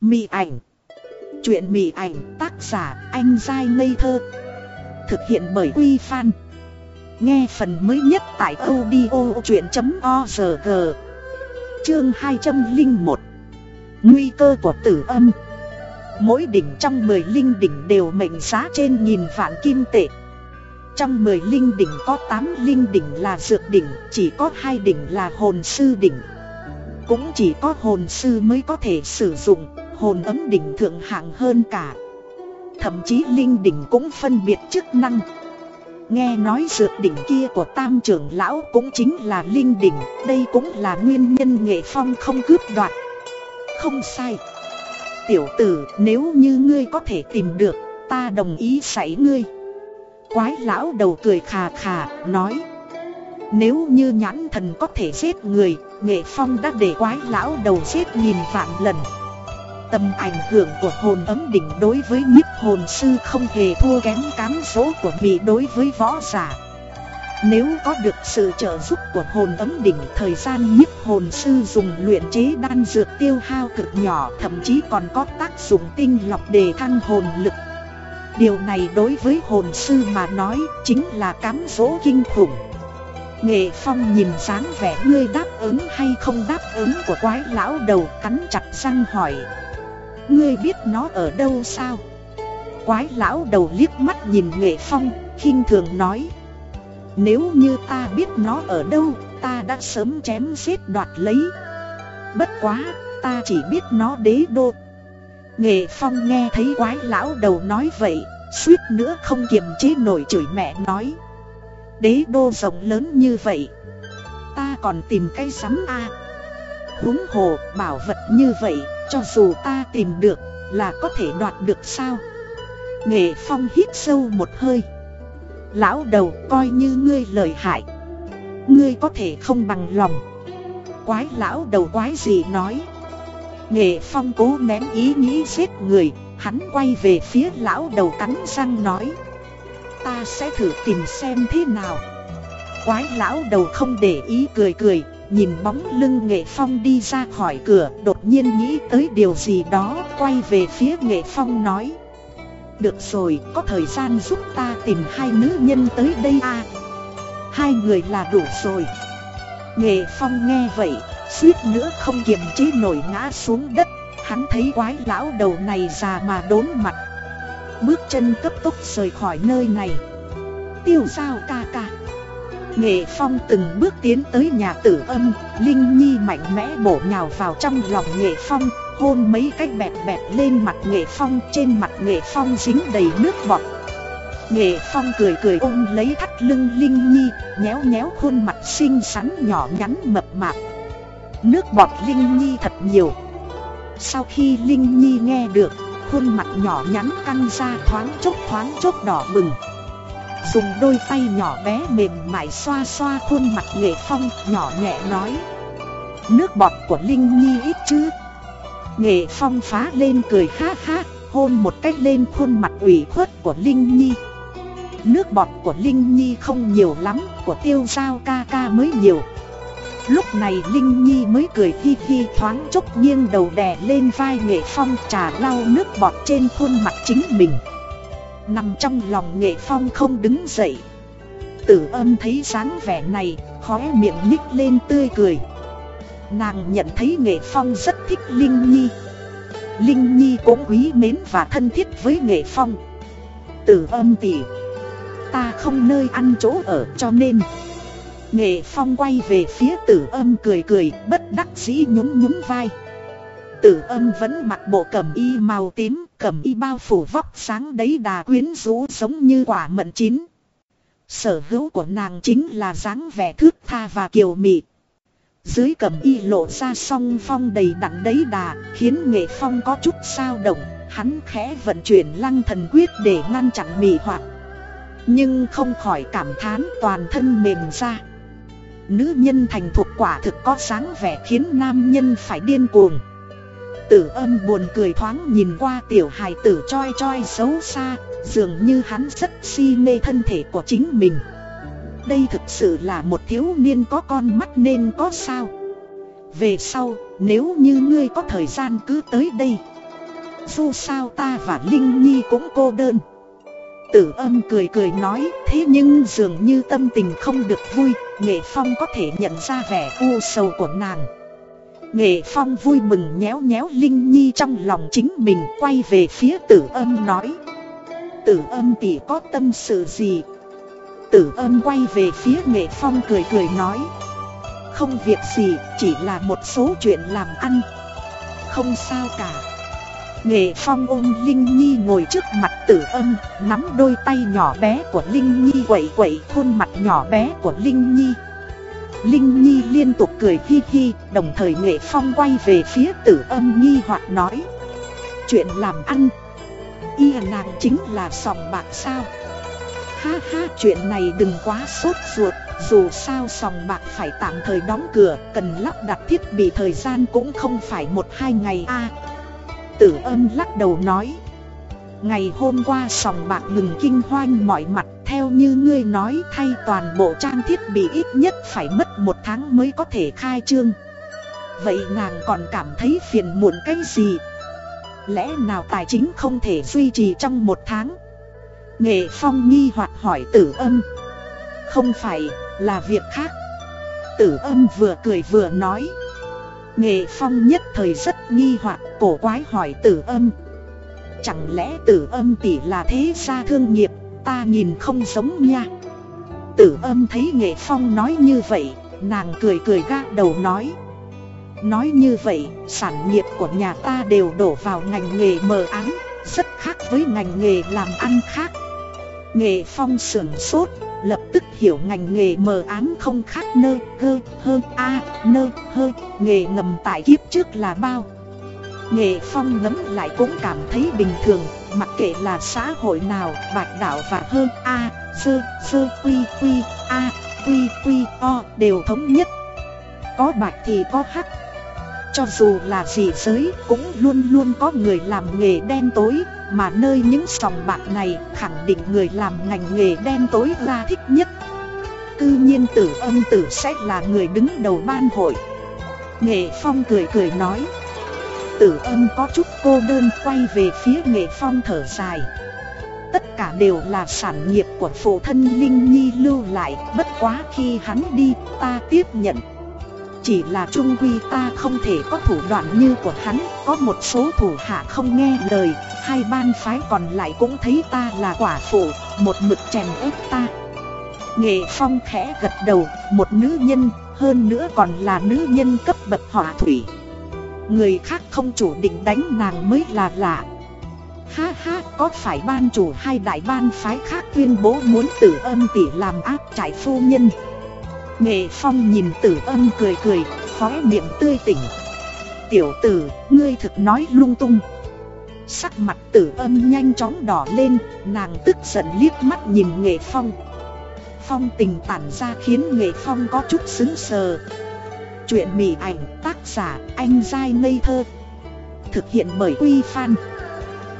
Mị ảnh. Chuyện mị ảnh tác giả anh dai ngây thơ. Thực hiện bởi Quy Phan. Nghe phần mới nhất tại audio chuyện.org Chương 201 Nguy cơ của tử âm. Mỗi đỉnh trong 10 linh đỉnh đều mệnh giá trên nghìn vạn kim tệ. Trong 10 linh đỉnh có 8 linh đỉnh là dược đỉnh, Chỉ có 2 đỉnh là hồn sư đỉnh. Cũng chỉ có hồn sư mới có thể sử dụng. Hồn ấm đỉnh thượng hạng hơn cả. Thậm chí linh đỉnh cũng phân biệt chức năng. Nghe nói dược đỉnh kia của tam trưởng lão cũng chính là linh đỉnh, Đây cũng là nguyên nhân nghệ phong không cướp đoạt. Không sai. Tiểu tử, nếu như ngươi có thể tìm được, Ta đồng ý xảy ngươi. Quái lão đầu cười khà khà, nói. Nếu như nhãn thần có thể giết người, Nghệ phong đã để quái lão đầu giết nghìn vạn lần. Tầm ảnh hưởng của hồn ấm đỉnh đối với nhiếp hồn sư không hề thua kém cám dỗ của mị đối với võ giả. Nếu có được sự trợ giúp của hồn ấm đỉnh, Thời gian nhiếp hồn sư dùng luyện chế đan dược tiêu hao cực nhỏ, Thậm chí còn có tác dụng tinh lọc để thăng hồn lực. Điều này đối với hồn sư mà nói chính là cám dỗ kinh khủng. Nghệ Phong nhìn dáng vẻ ngươi đáp ứng hay không đáp ứng của quái lão đầu cắn chặt răng hỏi. Ngươi biết nó ở đâu sao? Quái lão đầu liếc mắt nhìn Nghệ Phong, khinh thường nói. Nếu như ta biết nó ở đâu, ta đã sớm chém giết đoạt lấy. Bất quá, ta chỉ biết nó đế đô. Nghệ Phong nghe thấy quái lão đầu nói vậy, suýt nữa không kiềm chế nổi chửi mẹ nói. Đế đô rộng lớn như vậy Ta còn tìm cái sắm a. À. Húng hồ bảo vật như vậy cho dù ta tìm được là có thể đoạt được sao? Nghệ Phong hít sâu một hơi. Lão đầu coi như ngươi lời hại. Ngươi có thể không bằng lòng. Quái lão đầu quái gì nói? Nghệ Phong cố ném ý nghĩ giết người, Hắn quay về phía lão đầu cắn răng nói. Ta sẽ thử tìm xem thế nào. Quái lão đầu không để ý cười cười. Nhìn bóng lưng nghệ phong đi ra khỏi cửa, Đột nhiên nghĩ tới điều gì đó, Quay về phía nghệ phong nói. Được rồi, có thời gian giúp ta tìm hai nữ nhân tới đây à? Hai người là đủ rồi. Nghệ phong nghe vậy, Suýt nữa không kiềm chế nổi ngã xuống đất. Hắn thấy quái lão đầu này già mà đốn mặt. Bước chân cấp tốc rời khỏi nơi này. Tiêu sao ca ca. Nghệ Phong từng bước tiến tới nhà tử âm, Linh Nhi mạnh mẽ bổ nhào vào trong lòng Nghệ Phong, hôn mấy cách bẹt bẹt lên mặt Nghệ Phong, trên mặt Nghệ Phong dính đầy nước bọt. Nghệ Phong cười cười ôm lấy thắt lưng Linh Nhi, nhéo nhéo khuôn mặt xinh xắn nhỏ nhắn mập mạp. Nước bọt Linh Nhi thật nhiều. Sau khi Linh Nhi nghe được, khuôn mặt nhỏ nhắn căng ra thoáng chốc thoáng chốc đỏ bừng. Dùng đôi tay nhỏ bé mềm mại xoa xoa khuôn mặt nghệ phong nhỏ nhẹ nói. Nước bọt của Linh Nhi ít chứ? Nghệ phong phá lên cười ha ha, Hôn một cách lên khuôn mặt ủy khuất của Linh Nhi. Nước bọt của Linh Nhi không nhiều lắm, Của tiêu giao ca ca mới nhiều. Lúc này Linh Nhi mới cười hi hi thoáng chốc nghiêng đầu đè lên vai nghệ phong trà lau nước bọt trên khuôn mặt chính mình. Nằm trong lòng nghệ phong không đứng dậy. Tử âm thấy dáng vẻ này, Khóe miệng nhích lên tươi cười. Nàng nhận thấy nghệ phong rất thích Linh Nhi. Linh Nhi cũng quý mến và thân thiết với nghệ phong. Tử âm tỉ Ta không nơi ăn chỗ ở cho nên. Nghệ phong quay về phía tử âm cười cười, Bất đắc dĩ nhún nhún vai. Tử âm vẫn mặc bộ cẩm y màu tím, cẩm y bao phủ vóc sáng đấy đà quyến rũ giống như quả mận chín. Sở hữu của nàng chính là dáng vẻ thước tha và kiều mị. Dưới cẩm y lộ ra song phong đầy đặn đấy đà, khiến nghệ phong có chút sao động, hắn khẽ vận chuyển lăng thần quyết để ngăn chặn mị hoạt. Nhưng không khỏi cảm thán toàn thân mềm ra. Nữ nhân thành thuộc quả thực có dáng vẻ khiến nam nhân phải điên cuồng. Tử âm buồn cười thoáng nhìn qua tiểu hài tử choi choi xấu xa, Dường như hắn rất si mê thân thể của chính mình. Đây thực sự là một thiếu niên có con mắt nên có sao? Về sau, nếu như ngươi có thời gian cứ tới đây, dù sao ta và Linh Nhi cũng cô đơn. Tử âm cười cười nói, Thế nhưng dường như tâm tình không được vui, Nghệ Phong có thể nhận ra vẻ u sầu của nàng. Nghệ Phong vui mừng nhéo nhéo Linh Nhi trong lòng chính mình Quay về phía tử âm nói. Tử âm tỷ có tâm sự gì? Tử âm quay về phía Nghệ Phong cười cười nói. Không việc gì chỉ là một số chuyện làm ăn. Không sao cả. Nghệ Phong ôm Linh Nhi ngồi trước mặt tử âm, nắm đôi tay nhỏ bé của Linh Nhi quẩy quẩy khuôn mặt nhỏ bé của Linh Nhi. Linh Nhi liên tục cười hi hi, đồng thời Nghệ Phong quay về phía tử âm Nhi hoặc nói. Chuyện làm ăn, y nàng chính là sòng bạc sao? Ha ha chuyện này đừng quá sốt ruột, dù sao sòng bạc phải tạm thời đóng cửa, cần lắp đặt thiết bị thời gian cũng không phải một hai ngày a tử âm lắc đầu nói Ngày hôm qua sòng bạc ngừng kinh hoanh mọi mặt theo như ngươi nói thay toàn bộ trang thiết bị ít nhất phải mất một tháng mới có thể khai trương. Vậy nàng còn cảm thấy phiền muộn cái gì? Lẽ nào tài chính không thể duy trì trong một tháng? Nghệ Phong nghi hoặc hỏi tử âm. Không phải, là việc khác. Tử âm vừa cười vừa nói. Nghệ Phong nhất thời rất nghi hoặc cổ quái hỏi tử âm. Chẳng lẽ tử âm tỷ là thế gia thương nghiệp? Ta nhìn không giống nha. Tử âm thấy Nghệ Phong nói như vậy Nàng cười cười gác đầu nói. Nói như vậy sản nghiệp của nhà ta đều đổ vào ngành nghề mờ ám Rất khác với ngành nghề làm ăn khác. Nghệ Phong sưởng sốt lập tức hiểu ngành nghề mờ ám không khác nơ hơ hơ a nơ hơi nghề ngầm tại kiếp trước là bao. Nghệ Phong ngấm lại cũng cảm thấy bình thường, mặc kệ là xã hội nào, bạch đạo và hơn A, sơ, sơ, quy, quy, A, quy, quy, O đều thống nhất. Có bạch thì có hắc. Cho dù là gì giới cũng luôn luôn có người làm nghề đen tối, mà nơi những sòng bạc này khẳng định người làm ngành nghề đen tối ra thích nhất. Cư nhiên tử âm tử sẽ là người đứng đầu ban hội. Nghệ Phong cười cười nói tử âm có chút cô đơn quay về phía nghệ phong thở dài. Tất cả đều là sản nghiệp của phụ thân Linh Nhi lưu lại, Bất quá khi hắn đi, ta tiếp nhận. Chỉ là trung quy ta không thể có thủ đoạn như của hắn, Có một số thủ hạ không nghe lời, Hai ban phái còn lại cũng thấy ta là quả phụ, Một mực chèn ép ta. Nghệ Phong khẽ gật đầu, Một nữ nhân, hơn nữa còn là nữ nhân cấp bậc hỏa thủy. Người khác không chủ định đánh nàng mới là lạ. Ha ha có phải ban chủ hai đại ban phái khác tuyên bố muốn tử âm tỷ làm áp trại phu nhân? Nghệ Phong nhìn tử âm cười cười, khóe miệng tươi tỉnh. Tiểu tử, ngươi thực nói lung tung. Sắc mặt tử âm nhanh chóng đỏ lên, nàng tức giận liếc mắt nhìn Nghệ Phong. Phong tình tản ra khiến Nghệ Phong có chút xứng sờ. Chuyện mỉ ảnh tác giả anh dai ngây thơ, Thực hiện bởi Quy Phan.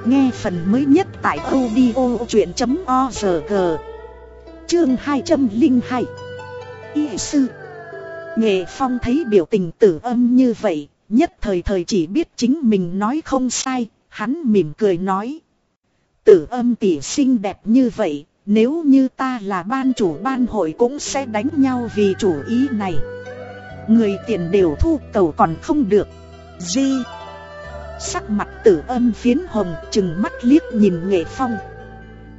Nghe phần mới nhất tại audio chuyện.org Chương 202 Y sư. Nghệ Phong thấy biểu tình tử âm như vậy, Nhất thời thời chỉ biết chính mình nói không sai, Hắn mỉm cười nói. Tử âm tỷ xinh đẹp như vậy, Nếu như ta là ban chủ ban hội cũng sẽ đánh nhau vì chủ ý này. Người tiền đều thu, cầu còn không được. Di Sắc mặt tử âm phiến hồng, chừng mắt liếc nhìn nghệ phong.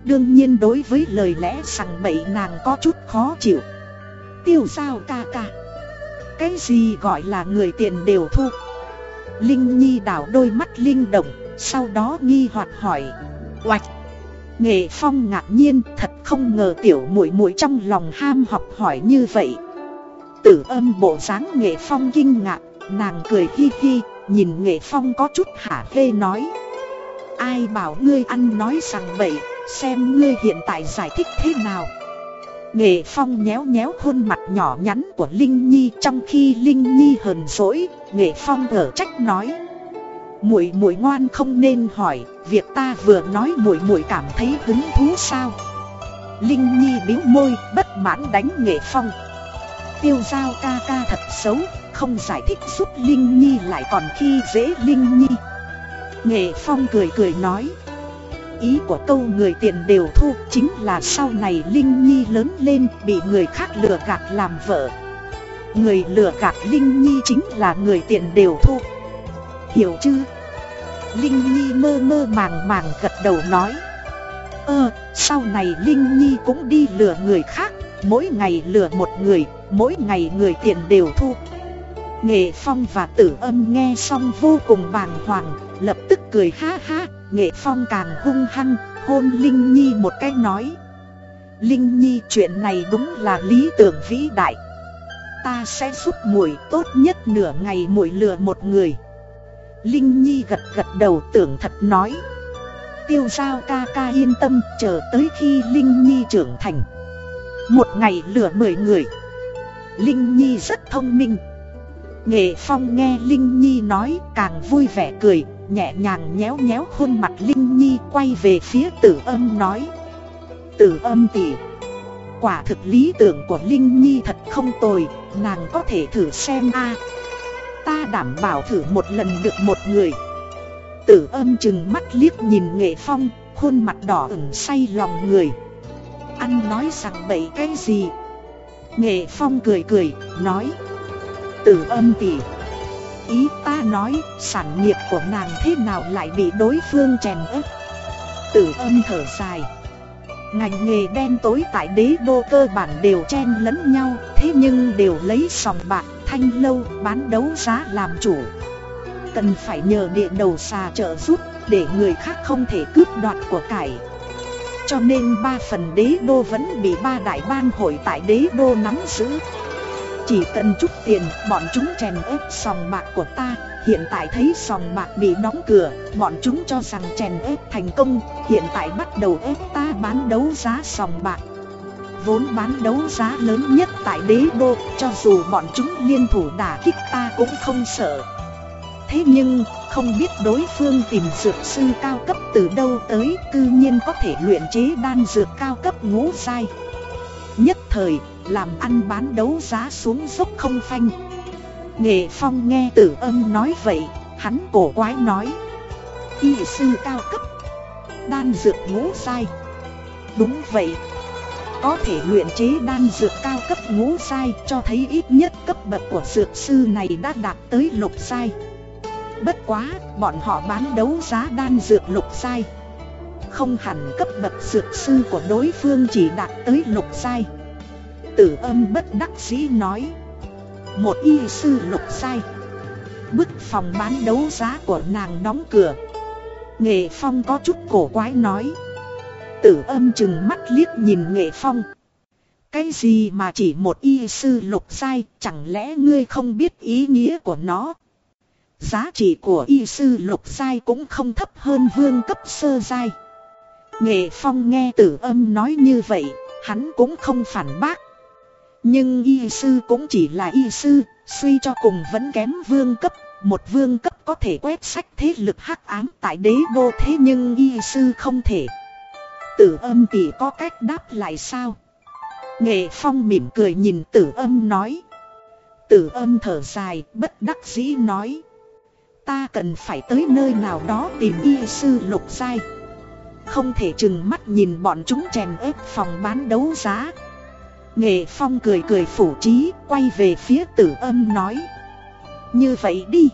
Đương nhiên đối với lời lẽ sằng bậy nàng có chút khó chịu. Tiêu sao ca ca. Cái gì gọi là người tiền đều thu? Linh Nhi đảo đôi mắt linh động, Sau đó nghi hoặc hỏi. Oạch! Nghệ Phong ngạc nhiên, thật không ngờ tiểu muội muội trong lòng ham học hỏi như vậy. Tử âm bộ dáng nghệ phong kinh ngạc, nàng cười hi hi, nhìn nghệ phong có chút hả hê nói. Ai bảo ngươi ăn nói rằng vậy xem ngươi hiện tại giải thích thế nào. Nghệ phong nhéo nhéo khuôn mặt nhỏ nhắn của Linh Nhi trong khi Linh Nhi hờn dỗi, Nghệ phong ở trách nói. Muội muội ngoan không nên hỏi, việc ta vừa nói muội muội cảm thấy hứng thú sao? Linh Nhi biếu môi, bất mãn đánh Nghệ phong. Tiêu giao ca ca thật xấu, không giải thích giúp Linh Nhi lại còn khi dễ Linh Nhi. Nghệ Phong cười cười nói Ý của câu người tiện đều thu chính là sau này Linh Nhi lớn lên bị người khác lừa gạt làm vợ. Người lừa gạt Linh Nhi chính là người tiện đều thu. Hiểu chưa? Linh Nhi mơ mơ màng màng gật đầu nói Ơ, sau này Linh Nhi cũng đi lừa người khác. Mỗi ngày lừa một người, mỗi ngày người tiện đều thu Nghệ Phong và Tử Âm nghe xong vô cùng bàng hoàng, lập tức cười ha ha, Nghệ Phong càng hung hăng, hôn Linh Nhi một cái nói. Linh Nhi chuyện này đúng là lý tưởng vĩ đại. Ta sẽ giúp muội tốt nhất nửa ngày muội lừa một người. Linh Nhi gật gật đầu tưởng thật nói. Tiêu giao ca ca yên tâm chờ tới khi Linh Nhi trưởng thành. Một ngày lửa mười người. Linh Nhi rất thông minh. Nghệ Phong nghe Linh Nhi nói càng vui vẻ cười, nhẹ nhàng nhéo nhéo khuôn mặt Linh Nhi quay về phía tử âm nói Tử âm tỷ Quả thực lý tưởng của Linh Nhi thật không tồi, nàng có thể thử xem a Ta đảm bảo thử một lần được một người Tử âm chừng mắt liếc nhìn Nghệ Phong, khuôn mặt đỏ ửng say lòng người anh nói rằng bậy cái gì? Nghệ Phong cười cười, nói. Tử âm tỷ Ý ta nói sản nghiệp của nàng thế nào lại bị đối phương chèn ép? Tử âm thở dài. Ngành nghề đen tối tại đế đô cơ bản đều chen lẫn nhau Thế nhưng đều lấy sòng bạc, thanh lâu, bán đấu giá làm chủ. Cần phải nhờ địa đầu xà trợ giúp để người khác không thể cướp đoạt của cải. Cho nên ba phần đế đô vẫn bị ba đại ban hội tại đế đô nắm giữ. Chỉ cần chút tiền, bọn chúng chèn ép sòng bạc của ta. Hiện tại thấy sòng bạc bị đóng cửa Bọn chúng cho rằng chèn ép thành công. Hiện tại bắt đầu ép ta bán đấu giá sòng bạc. Vốn bán đấu giá lớn nhất tại đế đô Cho dù bọn chúng liên thủ đả kích ta cũng không sợ. Thế nhưng, không biết đối phương tìm dược sư cao cấp từ đâu tới Cư nhiên có thể luyện chế đan dược cao cấp ngũ sai Nhất thời, làm ăn bán đấu giá xuống dốc không phanh. Nghệ Phong nghe tử âm nói vậy, hắn cổ quái nói Y sư cao cấp Đan dược ngũ sai Đúng vậy Có thể luyện chế đan dược cao cấp ngũ sai Cho thấy ít nhất cấp bậc của dược sư này đã đạt tới lục sai Bất quá, bọn họ bán đấu giá đan dược lục sai. Không hẳn cấp bậc dược sư của đối phương chỉ đạt tới lục sai. Tử âm bất đắc dĩ nói Một y sư lục sai. Bức phòng bán đấu giá của nàng đóng cửa. Nghệ Phong có chút cổ quái nói Tử âm chừng mắt liếc nhìn Nghệ Phong. Cái gì mà chỉ một y sư lục sai Chẳng lẽ ngươi không biết ý nghĩa của nó? Giá trị của y sư lục sai cũng không thấp hơn vương cấp sơ sai Nghệ Phong nghe tử âm nói như vậy Hắn cũng không phản bác nhưng y sư cũng chỉ là y sư, suy cho cùng vẫn kém vương cấp. Một vương cấp có thể quét sách thế lực hắc ám tại đế đô thế nhưng y sư không thể. Tử âm tỷ có cách đáp lại sao? Nghệ phong mỉm cười nhìn tử âm nói. Tử âm thở dài, bất đắc dĩ nói. Ta cần phải tới nơi nào đó tìm y sư lục sai. Không thể chừng mắt nhìn bọn chúng chèn ép phòng bán đấu giá. Nghệ Phong cười cười phủ trí, quay về phía tử âm nói. Như vậy đi.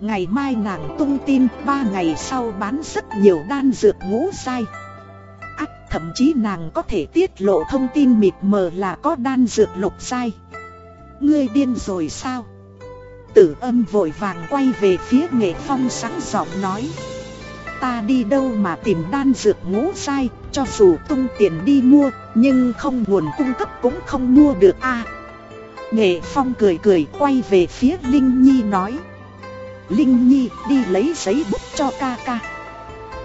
Ngày mai nàng tung tin ba ngày sau bán rất nhiều đan dược ngũ sai. Ác thậm chí nàng có thể tiết lộ thông tin mịt mờ là có đan dược lục sai. Ngươi điên rồi sao? Tử âm vội vàng quay về phía nghệ phong sáng giọng nói ta đi đâu mà tìm đan dược ngũ sai, cho dù tung tiền đi mua, nhưng không nguồn cung cấp cũng không mua được a. Nghệ Phong cười cười quay về phía Linh Nhi nói. Linh Nhi đi lấy giấy bút cho ca ca.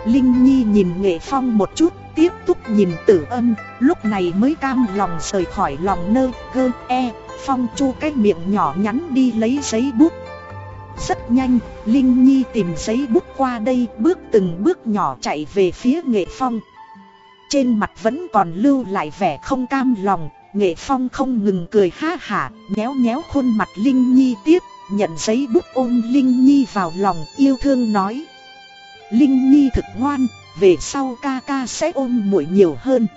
Linh Nhi nhìn Nghệ Phong một chút, tiếp tục nhìn tử âm, lúc này mới cam lòng rời khỏi lòng nơ, gơ, e, Phong chu cái miệng nhỏ nhắn đi lấy giấy bút. Rất nhanh, Linh Nhi tìm giấy bút qua đây bước từng bước nhỏ chạy về phía Nghệ Phong. Trên mặt vẫn còn lưu lại vẻ không cam lòng, Nghệ Phong không ngừng cười ha hả, nhéo nhéo khuôn mặt Linh Nhi tiếp, nhận giấy bút ôm Linh Nhi vào lòng yêu thương nói. Linh Nhi thực ngoan, về sau ca ca sẽ ôm muội nhiều hơn.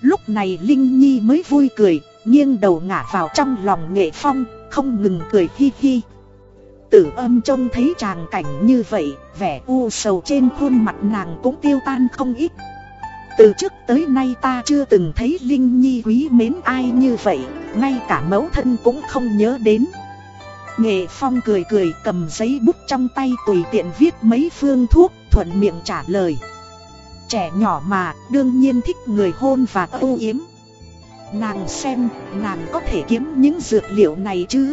Lúc này Linh Nhi mới vui cười, nghiêng đầu ngả vào trong lòng nghệ phong, không ngừng cười hi hi. Tử âm trông thấy tràng cảnh như vậy, vẻ u sầu trên khuôn mặt nàng cũng tiêu tan không ít. Từ trước tới nay ta chưa từng thấy Linh Nhi quý mến ai như vậy, ngay cả mẫu thân cũng không nhớ đến. Nghệ Phong cười cười cầm giấy bút trong tay tùy tiện viết mấy phương thuốc, thuận miệng trả lời. Trẻ nhỏ mà, đương nhiên thích người hôn và âu yếm. Nàng xem, nàng có thể kiếm những dược liệu này chứ?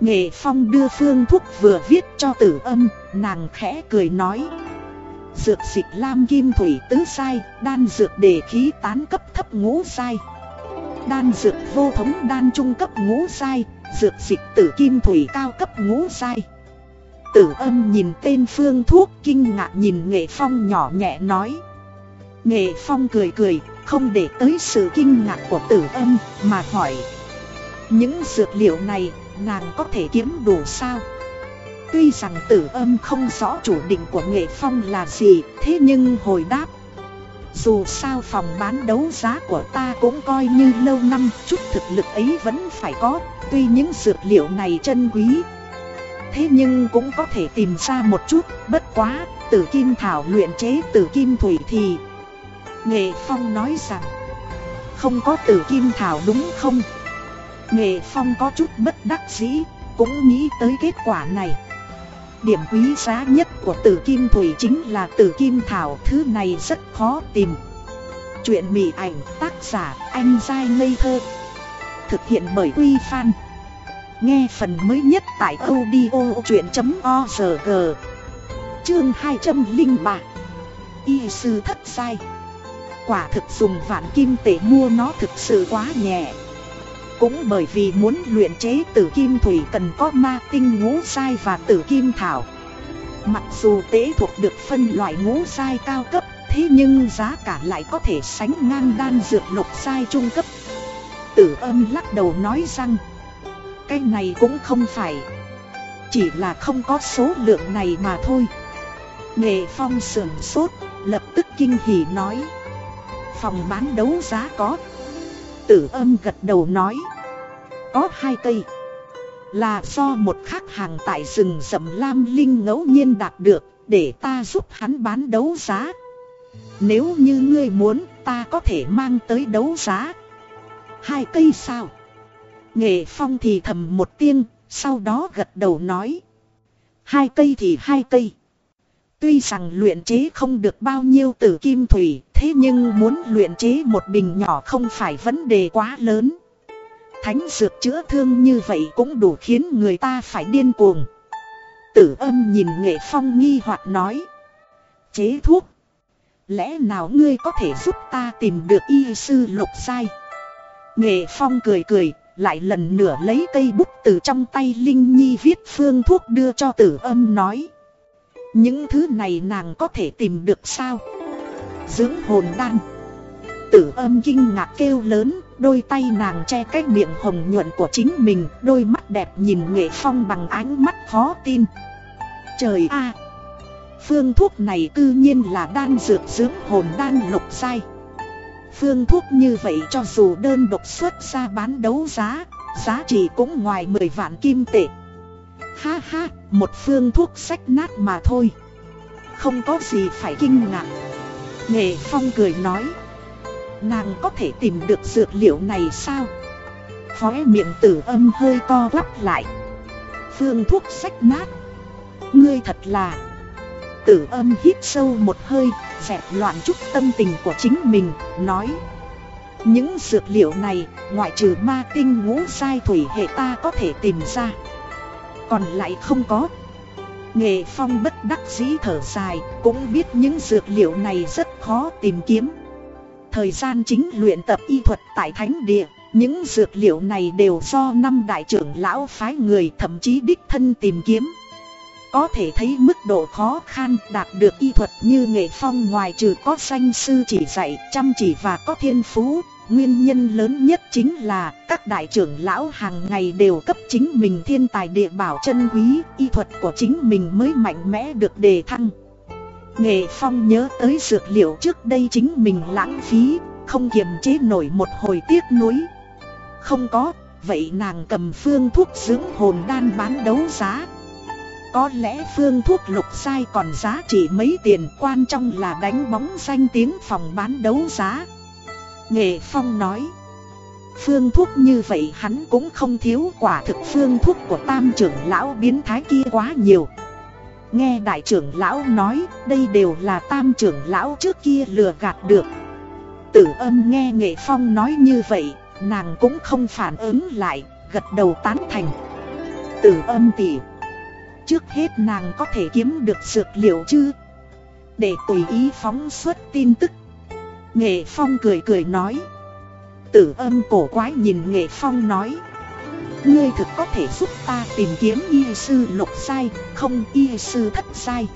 Nghệ Phong đưa phương thuốc vừa viết cho tử âm, nàng khẽ cười nói. Dược dịch lam kim thủy tứ sai, đan dược đề khí tán cấp thấp ngũ sai. Đan dược vô thống đan trung cấp ngũ sai, dược dịch tử kim thủy cao cấp ngũ sai. Tử âm nhìn tên phương thuốc kinh ngạc nhìn nghệ phong nhỏ nhẹ nói. Nghệ phong cười cười, không để tới sự kinh ngạc của tử âm, mà hỏi. Những dược liệu này, nàng có thể kiếm đủ sao? Tuy rằng tử âm không rõ chủ định của nghệ phong là gì, thế nhưng hồi đáp. Dù sao phòng bán đấu giá của ta cũng coi như lâu năm, chút thực lực ấy vẫn phải có, tuy những dược liệu này chân quý. Thế nhưng cũng có thể tìm ra một chút, bất quá, tử kim thảo luyện chế tử kim thủy thì... Nghệ Phong nói rằng, không có tử kim thảo đúng không? Nghệ Phong có chút bất đắc dĩ, cũng nghĩ tới kết quả này. Điểm quý giá nhất của tử kim thủy chính là tử kim thảo, thứ này rất khó tìm. Chuyện mị ảnh tác giả anh dai ngây thơ Thực hiện bởi Quy Phan Nghe phần mới nhất tại audio chuyện.org Chương 203 Y sư thất sai Quả thực dùng vạn kim tệ mua nó thực sự quá nhẹ. Cũng bởi vì muốn luyện chế tử kim thủy cần có ma tinh ngũ sai và tử kim thảo. Mặc dù tế thuộc được phân loại ngũ sai cao cấp, Thế nhưng giá cả lại có thể sánh ngang đan dược lục sai trung cấp. Tử âm lắc đầu nói rằng, Cái này cũng không phải. Chỉ là không có số lượng này mà thôi. Nghệ phong sườn sốt, Lập tức kinh hỉ nói Phòng bán đấu giá có. Tử âm gật đầu nói. Có hai cây. Là do một khách hàng tại rừng rậm Lam Linh ngẫu nhiên đạt được, Để ta giúp hắn bán đấu giá. Nếu như ngươi muốn, ta có thể mang tới đấu giá. Hai cây sao? Nghệ phong thì thầm một tiếng, Sau đó gật đầu nói. Hai cây thì hai cây. Tuy rằng luyện chế không được bao nhiêu tử kim thủy, thế nhưng muốn luyện chế một bình nhỏ không phải vấn đề quá lớn. Thánh dược chữa thương như vậy cũng đủ khiến người ta phải điên cuồng. Tử âm nhìn nghệ phong nghi hoặc nói. Chế thuốc. Lẽ nào ngươi có thể giúp ta tìm được y sư lục sai? Nghệ phong cười cười, lại lần nữa lấy cây bút từ trong tay Linh Nhi viết phương thuốc đưa cho tử âm nói. Những thứ này nàng có thể tìm được sao? Dưỡng hồn đan. Tử âm kinh ngạc kêu lớn, đôi tay nàng che cái miệng hồng nhuận của chính mình, đôi mắt đẹp nhìn nghệ phong bằng ánh mắt khó tin. Trời a Phương thuốc này tự nhiên là đan dược dưỡng hồn đan lục sai. Phương thuốc như vậy cho dù đơn độc xuất ra bán đấu giá, giá trị cũng ngoài 10 vạn kim tệ. Ha ha, một phương thuốc sách nát mà thôi. Không có gì phải kinh ngạc. Nghệ Phong cười nói. Nàng có thể tìm được dược liệu này sao? Khóe miệng tử âm hơi co quắp lại. Phương thuốc sách nát. Ngươi thật là... Tử âm hít sâu một hơi, dẹp loạn chút tâm tình của chính mình, nói Những dược liệu này, ngoại trừ ma tinh ngũ sai thủy hệ ta có thể tìm ra còn lại không có. Nghệ Phong bất đắc dĩ thở dài, Cũng biết những dược liệu này rất khó tìm kiếm. Thời gian chính luyện tập y thuật tại Thánh Địa, Những dược liệu này đều do năm đại trưởng lão phái người, thậm chí đích thân tìm kiếm. Có thể thấy mức độ khó khăn đạt được y thuật như Nghệ Phong ngoài trừ có danh sư chỉ dạy, chăm chỉ và có thiên phú Nguyên nhân lớn nhất chính là các đại trưởng lão hàng ngày đều cấp chính mình thiên tài địa bảo chân quý, y thuật của chính mình mới mạnh mẽ được đề thăng. Nghệ Phong nhớ tới dược liệu trước đây chính mình lãng phí, không kiềm chế nổi một hồi tiếc nuối. Không có, vậy nàng cầm phương thuốc dưỡng hồn đan bán đấu giá. Có lẽ phương thuốc lục sai còn giá trị mấy tiền quan trọng là đánh bóng danh tiếng phòng bán đấu giá. Nghệ Phong nói. Phương thuốc như vậy hắn cũng không thiếu quả thực phương thuốc của tam trưởng lão biến thái kia quá nhiều. Nghe đại trưởng lão nói đây đều là tam trưởng lão trước kia lừa gạt được. Tử âm nghe nghệ phong nói như vậy, nàng cũng không phản ứng lại, gật đầu tán thành. Tử âm tỉ. Trước hết nàng có thể kiếm được dược liệu chứ? Để tùy ý phóng xuất tin tức. Nghệ phong cười cười nói. Tử âm cổ quái nhìn Nghệ Phong nói. Ngươi thực có thể giúp ta tìm kiếm y sư lục sai, không y sư thất sai.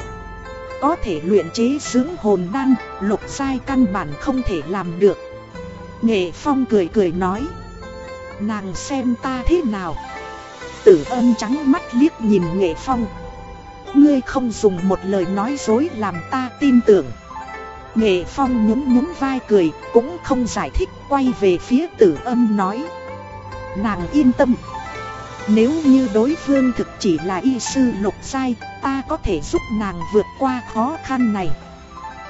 Có thể luyện chế dưỡng hồn đan, lục sai căn bản không thể làm được. Nghệ Phong cười cười nói. Nàng xem ta thế nào? Tử âm trắng mắt liếc nhìn Nghệ Phong. Ngươi không dùng một lời nói dối làm ta tin tưởng. Nghệ Phong nhún nhún vai cười, cũng không giải thích, quay về phía tử âm nói. Nàng yên tâm. Nếu như đối phương thực chỉ là y sư lục sai, ta có thể giúp nàng vượt qua khó khăn này.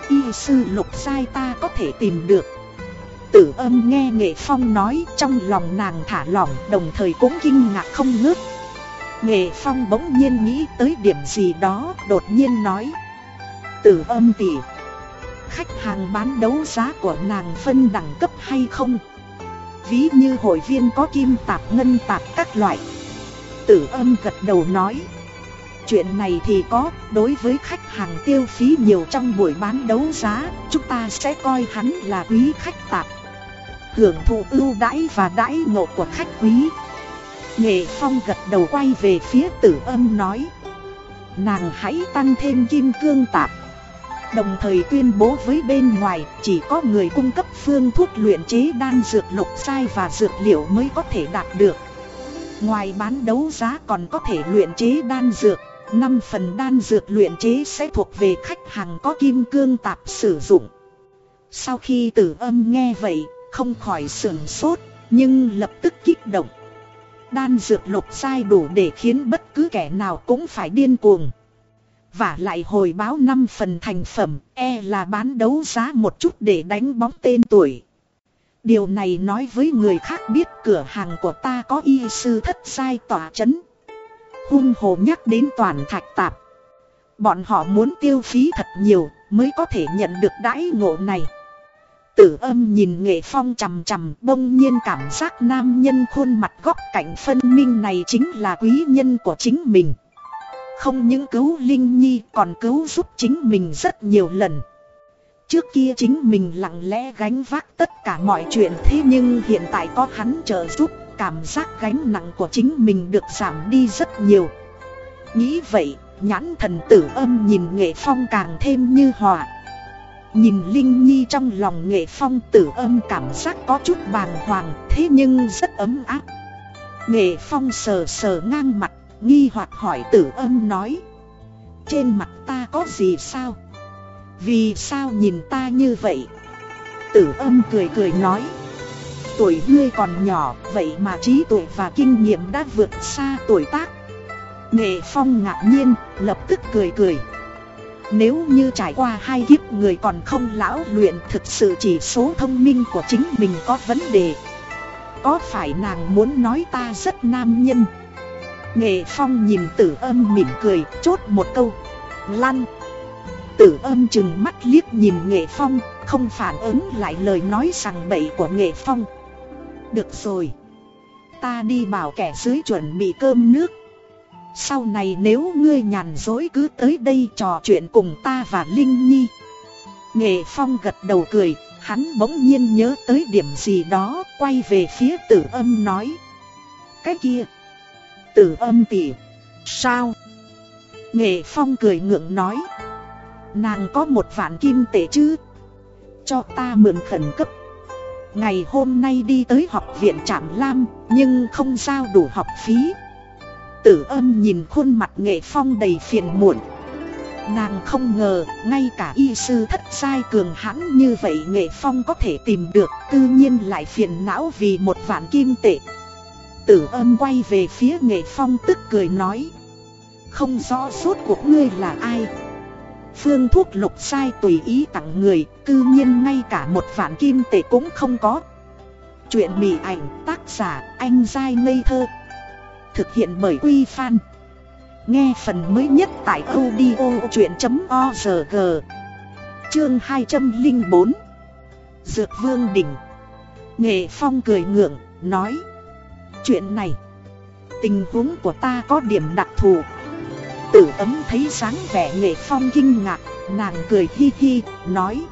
Y sư lục sai ta có thể tìm được. Tử âm nghe Nghệ Phong nói trong lòng nàng thả lỏng đồng thời cũng kinh ngạc không ngớt. Nghệ Phong bỗng nhiên nghĩ tới điểm gì đó, đột nhiên nói. Tử âm tỉ khách hàng bán đấu giá của nàng phân đẳng cấp hay không? Ví như hội viên có kim tạp ngân tạp các loại. Tử âm gật đầu nói Chuyện này thì có, đối với khách hàng tiêu phí nhiều trong buổi bán đấu giá Chúng ta sẽ coi hắn là quý khách tạp. Hưởng thụ ưu đãi và đãi ngộ của khách quý. Nghệ Phong gật đầu quay về phía tử âm nói Nàng hãy tăng thêm kim cương tạp. Đồng thời tuyên bố với bên ngoài chỉ có người cung cấp phương thuốc luyện chế đan dược lục sai và dược liệu mới có thể đạt được. Ngoài bán đấu giá còn có thể luyện chế đan dược, 5 phần đan dược luyện chế sẽ thuộc về khách hàng có kim cương tạp sử dụng. Sau khi tử âm nghe vậy, không khỏi sườn sốt, nhưng lập tức kích động. Đan dược lục sai đủ để khiến bất cứ kẻ nào cũng phải điên cuồng. Và lại hồi báo 5 phần thành phẩm, e là bán đấu giá một chút để đánh bóng tên tuổi. Điều này nói với người khác biết cửa hàng của ta có y sư thất sai tỏa chấn. Hung hồ nhắc đến toàn thạch tạp. Bọn họ muốn tiêu phí thật nhiều mới có thể nhận được đãi ngộ này. Tử âm nhìn nghệ phong chằm chằm bỗng nhiên cảm giác nam nhân khuôn mặt góc cạnh phân minh này chính là quý nhân của chính mình. Không những cứu Linh Nhi còn cứu giúp chính mình rất nhiều lần. Trước kia chính mình lặng lẽ gánh vác tất cả mọi chuyện thế nhưng hiện tại có hắn trợ giúp, cảm giác gánh nặng của chính mình được giảm đi rất nhiều. Nghĩ vậy, nhãn thần tử âm nhìn nghệ phong càng thêm như hòa. Nhìn Linh Nhi trong lòng nghệ phong tử âm cảm giác có chút bàng hoàng thế nhưng rất ấm áp. Nghệ phong sờ sờ ngang mặt Nghi hoặc hỏi tử âm nói. Trên mặt ta có gì sao? Vì sao nhìn ta như vậy? Tử âm cười cười nói. Tuổi ngươi còn nhỏ, Vậy mà trí tuệ và kinh nghiệm đã vượt xa tuổi tác. Nghệ phong ngạc nhiên, Lập tức cười cười. Nếu như trải qua hai kiếp, người còn không lão luyện, Thực sự chỉ số thông minh của chính mình có vấn đề. Có phải nàng muốn nói ta rất nam nhân? Nghệ Phong nhìn tử âm mỉm cười, chốt một câu. Lăn. Tử âm chừng mắt liếc nhìn Nghệ Phong, không phản ứng lại lời nói sằng bậy của Nghệ Phong. Được rồi. Ta đi bảo kẻ dưới chuẩn bị cơm nước. Sau này nếu ngươi nhàn dối cứ tới đây trò chuyện cùng ta và Linh Nhi. Nghệ Phong gật đầu cười, hắn bỗng nhiên nhớ tới điểm gì đó, quay về phía tử âm nói. Cái kia tử âm tỉ. Sao? Nghệ Phong cười ngượng nói. Nàng có một vạn kim tệ chứ? Cho ta mượn khẩn cấp. Ngày hôm nay đi tới học viện Trạm Lam, nhưng không giao đủ học phí. Tử âm nhìn khuôn mặt Nghệ Phong đầy phiền muộn. Nàng không ngờ, ngay cả y sư thất sai cường hãn như vậy Nghệ Phong có thể tìm được, tự nhiên lại phiền não vì một vạn kim tệ. Tử âm quay về phía Nghệ Phong tức cười nói. Không rõ suốt cuộc ngươi là ai. Phương thuốc lục sai tùy ý tặng người, cư nhiên ngay cả một vạn kim tệ cũng không có. Chuyện mỉ ảnh tác giả anh dai ngây thơ Thực hiện bởi Quy Phan Nghe phần mới nhất tại audio chuyện.org Chương 204 Dược Vương Đỉnh Nghệ Phong cười ngượng, nói Chuyện này. Tình huống của ta có điểm đặc thù. Tử ấm thấy sáng vẻ Nghệ Phong kinh ngạc Nàng cười hi hi, nói.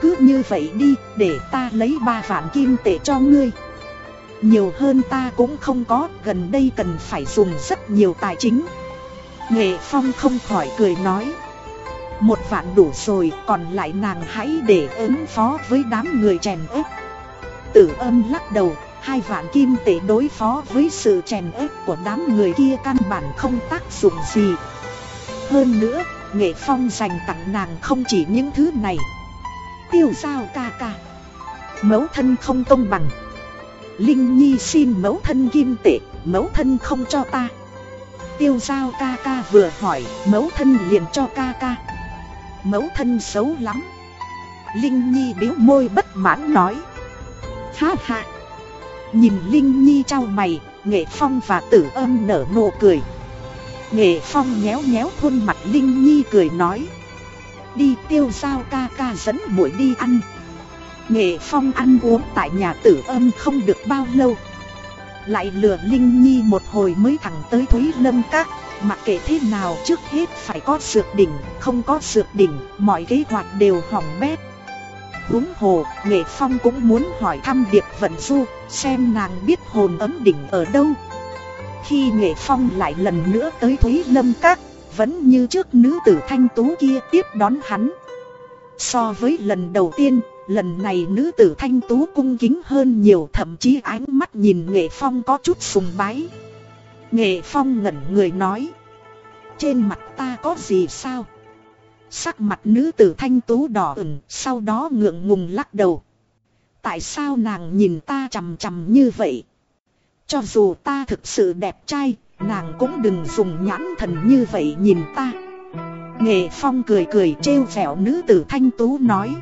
Cứ như vậy đi, để ta lấy ba vạn kim tệ cho ngươi. Nhiều hơn ta cũng không có, gần đây cần phải dùng rất nhiều tài chính. Nghệ Phong không khỏi cười nói. Một vạn đủ rồi, còn lại nàng hãy để ứng phó với đám người chèn ép. Tử âm lắc đầu, hai vạn kim tệ đối phó với sự chèn ép của đám người kia căn bản không tác dụng gì. Hơn nữa, Nghệ Phong dành tặng nàng không chỉ những thứ này. Tiêu giao ca ca. Mẫu thân không công bằng. Linh Nhi xin mẫu thân kim tệ Mẫu thân không cho ta. Tiêu giao ca ca vừa hỏi Mẫu thân liền cho ca ca. Mẫu thân xấu lắm. Linh Nhi biếu môi bất mãn nói. Ha ha. Nhìn Linh Nhi trao mày, Nghệ Phong và Tử Âm nở nụ cười. Nghệ Phong nhéo nhéo khuôn mặt Linh Nhi cười nói. Đi tiêu giao ca ca dẫn muội đi ăn. Nghệ Phong ăn uống tại nhà tử âm không được bao lâu. Lại lừa Linh Nhi một hồi mới thẳng tới Thúy Lâm Các. Mặc kệ thế nào trước hết phải có sược đỉnh, Không có sược đỉnh, mọi kế hoạch đều hỏng bét huống hồ, Nghệ Phong cũng muốn hỏi thăm Điệp Vận Du Xem nàng biết hồn ấm đỉnh ở đâu. Khi Nghệ Phong lại lần nữa tới Thúy Lâm Các vẫn như trước nữ tử thanh tú kia tiếp đón hắn. So với lần đầu tiên, lần này nữ tử thanh tú cung kính hơn nhiều Thậm chí ánh mắt nhìn Nghệ Phong có chút sùng bái. Nghệ Phong ngẩn người nói Trên mặt ta có gì sao? Sắc mặt nữ tử thanh tú đỏ ửng, sau đó ngượng ngùng lắc đầu. Tại sao nàng nhìn ta chằm chằm như vậy? Cho dù ta thực sự đẹp trai, Nàng cũng đừng dùng nhãn thần như vậy nhìn ta. Nghệ Phong cười cười trêu vẻo nữ tử thanh tú nói.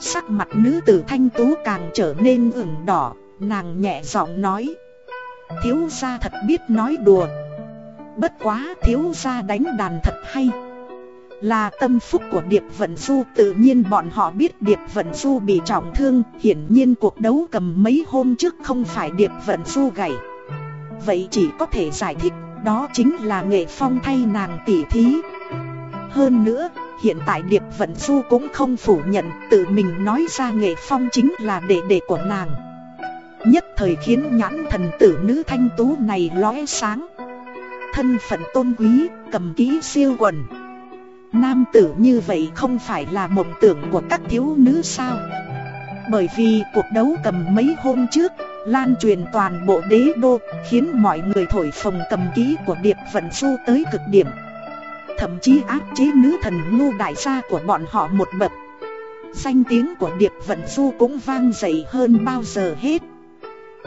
Sắc mặt nữ tử thanh tú càng trở nên ửng đỏ Nàng nhẹ giọng nói. Thiếu gia thật biết nói đùa. Bất quá thiếu gia đánh đàn thật hay. Là tâm phúc của Điệp Vận Du. Tự nhiên bọn họ biết Điệp Vận Du bị trọng thương. Hiển nhiên cuộc đấu cầm mấy hôm trước không phải Điệp Vận Du gãy Vậy chỉ có thể giải thích đó chính là nghệ phong thay nàng tỉ thí. Hơn nữa hiện tại Điệp Vận Du cũng không phủ nhận tự mình nói ra nghệ phong chính là đệ đệ của nàng. Nhất thời khiến nhãn thần tử nữ thanh tú này lóe sáng. Thân phận tôn quý, cầm ký siêu quần. Nam tử như vậy không phải là mộng tưởng của các thiếu nữ sao? Bởi vì cuộc đấu cầm mấy hôm trước, Lan truyền toàn bộ đế đô, Khiến mọi người thổi phồng cầm ký của Điệp Vận Du tới cực điểm. Thậm chí áp chế nữ thần ngu đại gia của bọn họ một bậc. Danh tiếng của Điệp Vận Du cũng vang dậy hơn bao giờ hết.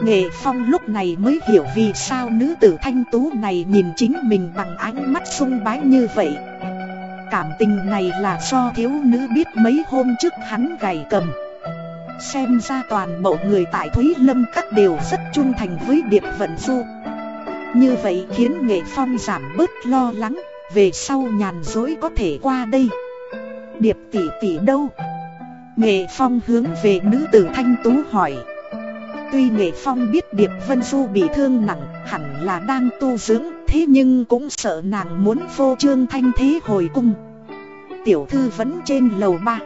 Nghệ Phong lúc này mới hiểu vì sao nữ tử thanh tú này nhìn chính mình bằng ánh mắt sung bái như vậy. Cảm tình này là do thiếu nữ biết mấy hôm trước hắn gầy cầm. Xem ra toàn bộ người tại Thúy Lâm các đều rất trung thành với Điệp Vận Du. Như vậy khiến Nghệ Phong giảm bớt lo lắng, Về sau nhàn dối có thể qua đây. Điệp tỷ tỷ đâu? Nghệ Phong hướng về nữ tử Thanh Tú hỏi. Tuy Nghệ Phong biết Điệp Vân Du bị thương nặng, Hẳn là đang tu dưỡng Thế nhưng cũng sợ nàng muốn phô trương thanh thế hồi cung. Tiểu thư vẫn trên lầu ba.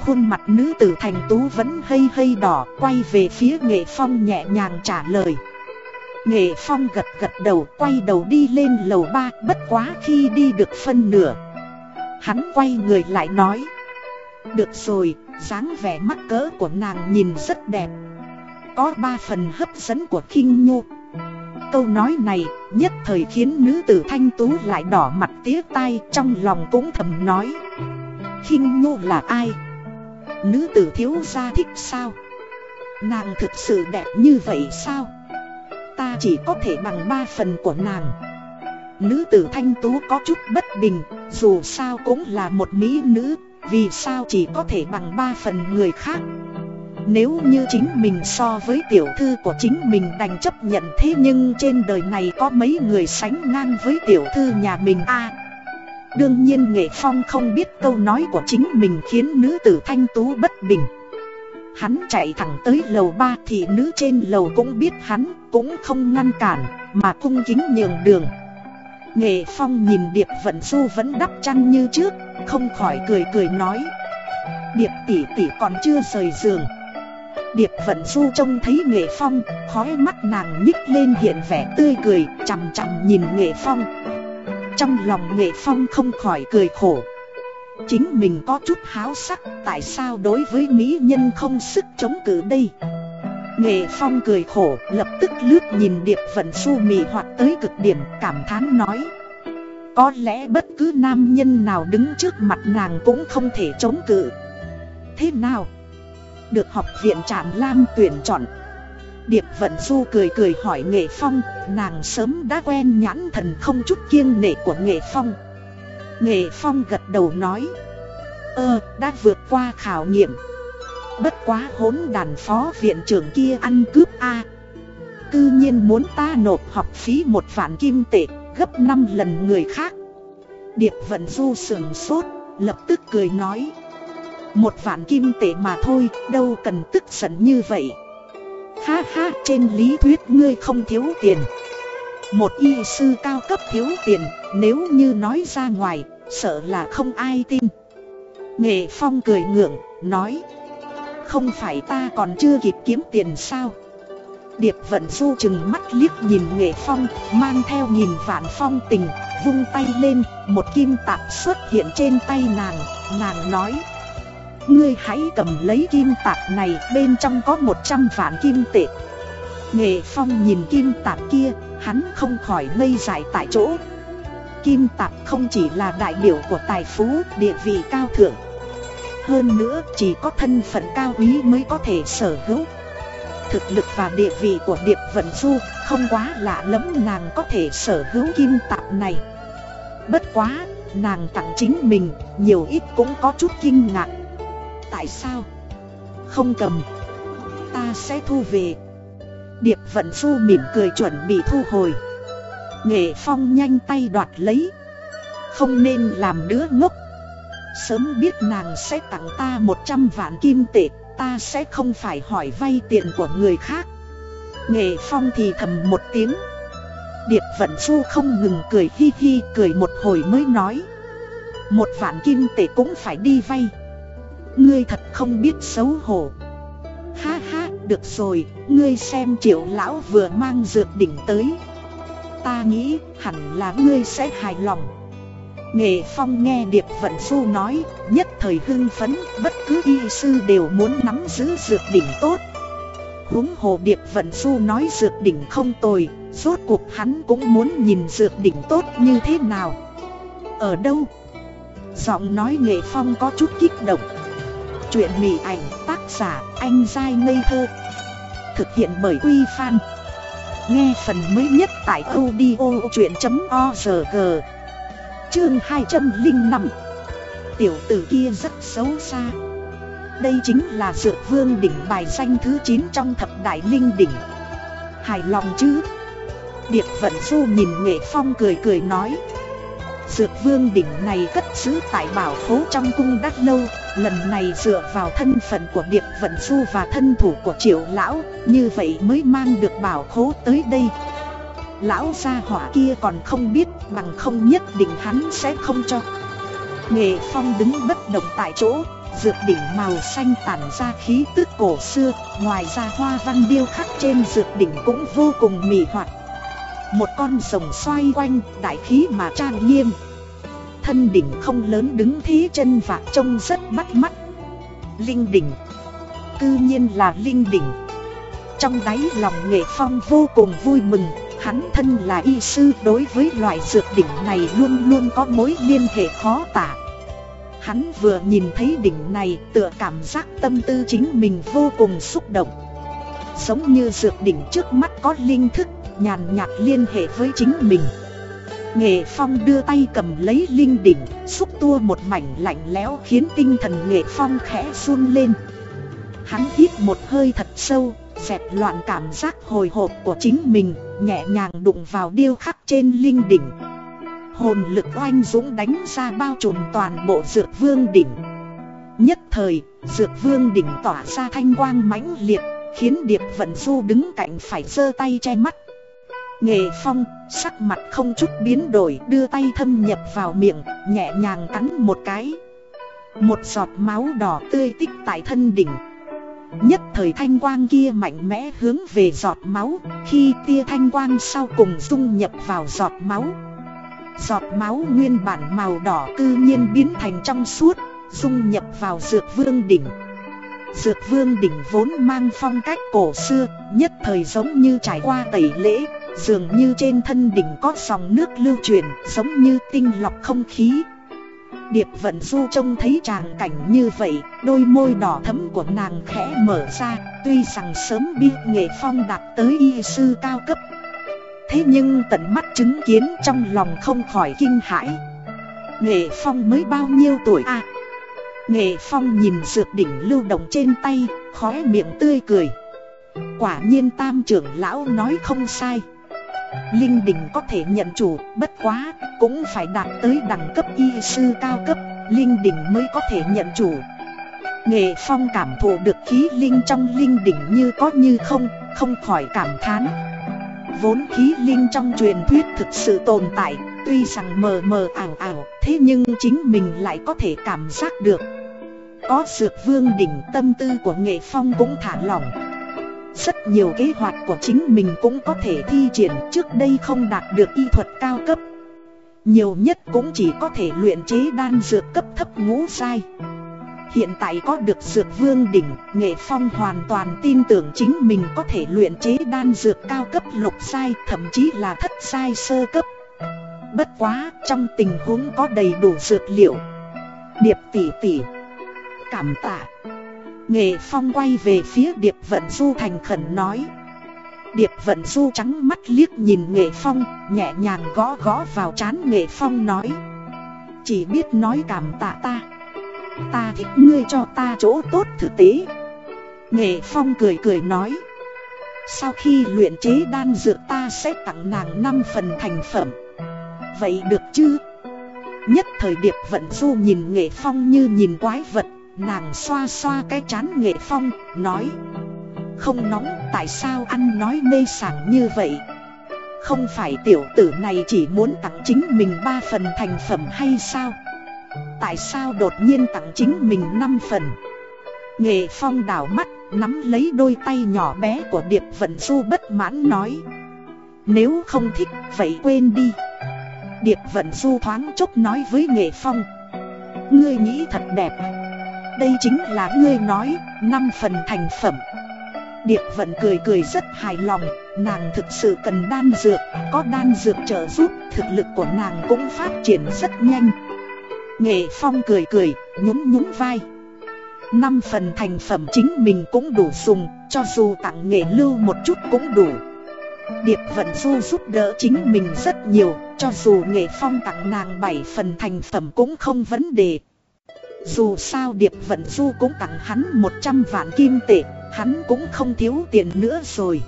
Khuôn mặt nữ tử thành tú vẫn hơi hơi đỏ Quay về phía nghệ phong nhẹ nhàng trả lời. Nghệ phong gật gật đầu quay đầu đi lên lầu ba Bất quá khi đi được phân nửa. Hắn quay người lại nói. Được rồi, dáng vẻ mắc cỡ của nàng nhìn rất đẹp. Có ba phần hấp dẫn của khinh nhu câu nói này, Nhất thời khiến nữ tử thanh tú lại đỏ mặt tía tai, Trong lòng cũng thầm nói. Khinh nhu là ai? Nữ tử thiếu gia thích sao? Nàng thực sự đẹp như vậy sao? Ta chỉ có thể bằng ba phần của nàng. Nữ tử thanh tú có chút bất bình, Dù sao cũng là một mỹ nữ, Vì sao chỉ có thể bằng ba phần người khác? Nếu như chính mình so với tiểu thư của chính mình đành chấp nhận thế Nhưng trên đời này có mấy người sánh ngang với tiểu thư nhà mình a? Đương nhiên Nghệ Phong không biết câu nói của chính mình khiến nữ tử thanh tú bất bình. Hắn chạy thẳng tới lầu ba thì nữ trên lầu cũng biết hắn cũng không ngăn cản mà cung kính nhường đường. Nghệ Phong nhìn Điệp Vận Du vẫn đắp chăn như trước, Không khỏi cười cười nói, Điệp tỷ tỷ còn chưa rời giường. Điệp Vận Du trông thấy Nghệ Phong Khói mắt nàng nhích lên hiện vẻ tươi cười, Chằm chằm nhìn Nghệ Phong. Trong lòng Nghệ Phong không khỏi cười khổ. Chính mình có chút háo sắc, Tại sao đối với mỹ nhân không sức chống cự đây? Nghệ Phong cười khổ, lập tức lướt nhìn Điệp Vận Du mì hoạt tới cực điểm, cảm thán nói. Có lẽ bất cứ nam nhân nào đứng trước mặt nàng cũng không thể chống cự. Thế nào? Được học viện Trạm Lam tuyển chọn. Điệp Vận Du cười cười hỏi Nghệ Phong Nàng sớm đã quen nhãn thần không chút kiêng nể của Nghệ Phong. Nghệ Phong gật đầu nói Ơ, đã vượt qua khảo nghiệm. Bất quá hỗn đàn phó viện trưởng kia ăn cướp A. Cư nhiên muốn ta nộp học phí một vạn kim tệ Gấp 5 lần người khác. Điệp vận du sườn sốt Lập tức cười nói một vạn kim tệ mà thôi, Đâu cần tức giận như vậy. Ha ha, trên lý thuyết ngươi không thiếu tiền. Một y sư cao cấp thiếu tiền, Nếu như nói ra ngoài, Sợ là không ai tin. Nghệ Phong cười ngượng, Nói, không phải ta còn chưa kịp kiếm tiền sao? Điệp vận du chừng mắt liếc nhìn nghệ phong, Mang theo nhìn vạn phong tình, Vung tay lên, Một kim tạp xuất hiện trên tay nàng. Nàng nói Ngươi hãy cầm lấy kim tạp này Bên trong có 100 vạn kim tệ. Nghệ phong nhìn kim tạp kia Hắn không khỏi ngây dại tại chỗ. Kim tạp không chỉ là đại biểu của tài phú Địa vị cao thượng. Hơn nữa chỉ có thân phận cao quý mới có thể sở hữu. Thực lực và địa vị của Điệp Vận Du không quá lạ lắm nàng có thể sở hữu kim tạp này. Bất quá, nàng tặng chính mình nhiều ít cũng có chút kinh ngạc. Tại sao? Không cầm. Ta sẽ thu về. Điệp Vận Du mỉm cười chuẩn bị thu hồi. Nghệ Phong nhanh tay đoạt lấy. Không nên làm đứa ngốc. Sớm biết nàng sẽ tặng ta 100 vạn kim tệ, Ta sẽ không phải hỏi vay tiền của người khác. Nghệ Phong thì thầm một tiếng. Điệp Vận Du không ngừng cười hi hi, cười một hồi mới nói. Một vạn kim tệ cũng phải đi vay. Ngươi thật không biết xấu hổ Ha ha, được rồi, ngươi xem triệu lão vừa mang dược đỉnh tới Ta nghĩ hẳn là ngươi sẽ hài lòng Nghệ Phong nghe Điệp Vận Du nói, nhất thời hưng phấn, bất cứ y sư đều muốn nắm giữ dược đỉnh tốt. Húng hồ Điệp Vận Du nói dược đỉnh không tồi, rốt cuộc hắn cũng muốn nhìn dược đỉnh tốt như thế nào. Ở đâu? Giọng nói Nghệ Phong có chút kích động. Chuyện mỉ ảnh tác giả anh dai ngây thơ. Thực hiện bởi Quy Phan. Nghe phần mới nhất tại audio chuyện.org Chương 205 Tiểu tử kia rất xấu xa. Đây chính là dược vương đỉnh bài danh thứ 9 trong thập đại linh đỉnh. Hài lòng chứ? Điệp vận du nhìn nghệ phong cười cười nói. Dược vương đỉnh này cất giữ tại bảo khố trong cung đắt lâu. Lần này dựa vào thân phận của Điệp Vận Du và thân thủ của triệu lão, Như vậy mới mang được bảo khố tới đây. Lão gia hỏa kia còn không biết, bằng không nhất định hắn sẽ không cho. Nghệ Phong đứng bất động tại chỗ, Dược đỉnh màu xanh tản ra khí tức cổ xưa, Ngoài ra hoa văn điêu khắc trên dược đỉnh cũng vô cùng mị hoạt Một con rồng xoay quanh, đại khí mà trang nghiêm. Thân đỉnh không lớn đứng thí chân và trông rất bắt mắt. Linh đỉnh Cư nhiên là linh đỉnh. Trong đáy lòng nghệ phong vô cùng vui mừng, Hắn thân là y sư đối với loại dược đỉnh này luôn luôn có mối liên hệ khó tả. Hắn vừa nhìn thấy đỉnh này tựa cảm giác tâm tư chính mình vô cùng xúc động. Giống như dược đỉnh trước mắt có linh thức, nhàn nhạt liên hệ với chính mình. Nghệ Phong đưa tay cầm lấy linh đỉnh Xúc tua một mảnh lạnh lẽo khiến tinh thần Nghệ Phong khẽ run lên. Hắn hít một hơi thật sâu Dẹp loạn cảm giác hồi hộp của chính mình Nhẹ nhàng đụng vào điêu khắc trên linh đỉnh Hồn lực oanh dũng đánh ra bao trùm toàn bộ dược vương đỉnh. Nhất thời, dược vương đỉnh tỏa ra thanh quang mãnh liệt Khiến Điệp Vận Du đứng cạnh phải giơ tay che mắt. Nghệ Phong, sắc mặt không chút biến đổi đưa tay thâm nhập vào miệng, nhẹ nhàng cắn một cái. Một giọt máu đỏ tươi tích tại thân đỉnh. Nhất thời thanh quang kia mạnh mẽ hướng về giọt máu Khi tia thanh quang sau cùng dung nhập vào giọt máu. Giọt máu nguyên bản màu đỏ cư nhiên biến thành trong suốt Dung nhập vào dược vương đỉnh. Dược vương đỉnh vốn mang phong cách cổ xưa, Nhất thời giống như trải qua tẩy lễ, Dường như trên thân đỉnh có dòng nước lưu truyền, Giống như tinh lọc không khí. Điệp vận du trông thấy tràng cảnh như vậy, Đôi môi đỏ thấm của nàng khẽ mở ra, Tuy rằng sớm biết nghệ phong đạt tới y sư cao cấp. Thế nhưng tận mắt chứng kiến trong lòng không khỏi kinh hãi. Nghệ phong mới bao nhiêu tuổi à? Nghệ phong nhìn dược đỉnh lưu động trên tay Khóe miệng tươi cười Quả nhiên tam trưởng lão nói không sai Linh đỉnh có thể nhận chủ, bất quá, cũng phải đạt tới đẳng cấp y sư cao cấp, linh đỉnh mới có thể nhận chủ. Nghệ Phong cảm thụ được khí linh trong linh đỉnh như có như không, không khỏi cảm thán. Vốn khí linh trong truyền thuyết thực sự tồn tại, tuy rằng mờ mờ ảo ảo, thế nhưng chính mình lại có thể cảm giác được. Có dược vương đỉnh tâm tư của Nghệ Phong cũng thả lỏng. Rất nhiều kế hoạch của chính mình cũng có thể thi triển trước đây không đạt được y thuật cao cấp Nhiều nhất cũng chỉ có thể luyện chế đan dược cấp thấp ngũ sai Hiện tại có được dược vương đỉnh, Nghệ Phong hoàn toàn tin tưởng chính mình có thể luyện chế đan dược cao cấp lục sai, thậm chí là thất sai sơ cấp. Bất quá, trong tình huống có đầy đủ dược liệu. Điệp tỷ tỷ. Cảm tạ. Nghệ Phong quay về phía Điệp Vận Du thành khẩn nói Điệp Vận Du trắng mắt liếc nhìn Nghệ Phong Nhẹ nhàng gõ gõ vào trán Nghệ Phong nói Chỉ biết nói cảm tạ ta Ta thích ngươi cho ta chỗ tốt thực tế Nghệ Phong cười cười nói Sau khi luyện chế đan dược ta sẽ tặng nàng 5 phần thành phẩm Vậy được chứ? Nhất thời Điệp Vận Du nhìn Nghệ Phong như nhìn quái vật Nàng xoa xoa cái chán nghệ phong, nói Không nóng, tại sao ăn nói mê sảng như vậy? Không phải tiểu tử này chỉ muốn tặng chính mình ba phần thành phẩm hay sao? Tại sao đột nhiên tặng chính mình năm phần? Nghệ phong đảo mắt, nắm lấy đôi tay nhỏ bé của Điệp Vận Du bất mãn nói Nếu không thích, vậy quên đi. Điệp Vận Du thoáng chốc nói với Nghệ Phong Ngươi nghĩ thật đẹp đây chính là ngươi nói, năm phần thành phẩm Điệp vận cười cười rất hài lòng, nàng thực sự cần đan dược, có đan dược trợ giúp, thực lực của nàng cũng phát triển rất nhanh. Nghệ Phong cười cười, nhún nhún vai. Năm phần thành phẩm chính mình cũng đủ dùng, cho dù tặng nghệ lưu một chút cũng đủ. Điệp vận du giúp đỡ chính mình rất nhiều, cho dù nghệ phong tặng nàng 7 phần thành phẩm cũng không vấn đề. Dù sao Điệp Vận Du cũng tặng hắn 100 vạn kim tệ, hắn cũng không thiếu tiền nữa rồi.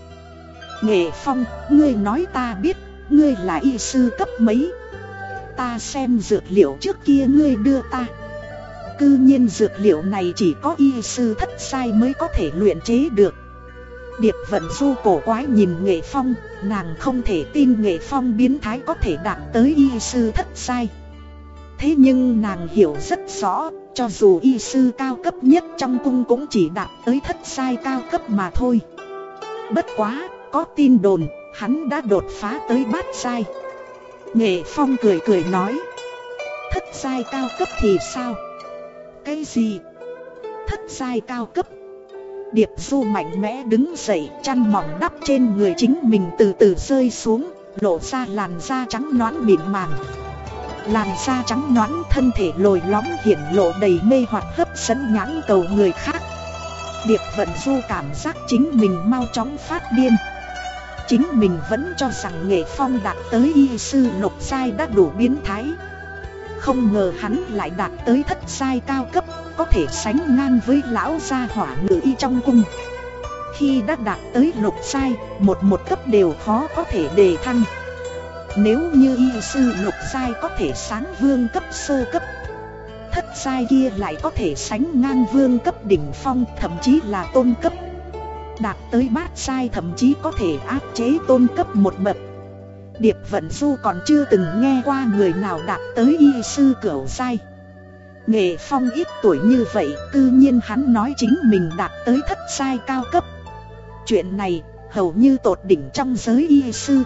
Nghệ Phong, ngươi nói ta biết, ngươi là y sư cấp mấy. Ta xem dược liệu trước kia ngươi đưa ta. Cư nhiên dược liệu này chỉ có y sư thất sai mới có thể luyện chế được. Điệp vận du cổ quái nhìn Nghệ Phong, nàng không thể tin Nghệ Phong biến thái có thể đạt tới y sư thất sai. Thế nhưng nàng hiểu rất rõ, cho dù y sư cao cấp nhất trong cung cũng chỉ đạt tới thất sai cao cấp mà thôi Bất quá, có tin đồn, hắn đã đột phá tới bát sai Nghệ Phong cười cười nói Thất sai cao cấp thì sao? Cái gì? Thất sai cao cấp Điệp du mạnh mẽ đứng dậy, chăn mỏng đắp trên người chính mình từ từ rơi xuống, Lộ ra làn da trắng nõn mịn màng. Làn da trắng nõn thân thể lồi lõm hiển lộ đầy mê hoặc hấp dẫn nhãn cầu người khác. Điệp vận du cảm giác chính mình mau chóng phát điên. Chính mình vẫn cho rằng nghệ phong đạt tới y sư lục sai đã đủ biến thái. Không ngờ hắn lại đạt tới thất sai cao cấp Có thể sánh ngang với lão gia hỏa ngự y trong cung. Khi đã đạt tới lục sai, một một cấp đều khó có thể đề thăng. Nếu như y sư lục sai có thể sáng vương cấp sơ cấp Thất sai kia lại có thể sánh ngang vương cấp đỉnh phong thậm chí là tôn cấp. Đạt tới bát sai thậm chí có thể áp chế tôn cấp một bậc. Điệp Vận Du còn chưa từng nghe qua người nào đạt tới y sư cửu sai Nghệ Phong ít tuổi như vậy, tự nhiên hắn nói chính mình đạt tới thất sai cao cấp. Chuyện này hầu như tột đỉnh trong giới y sư.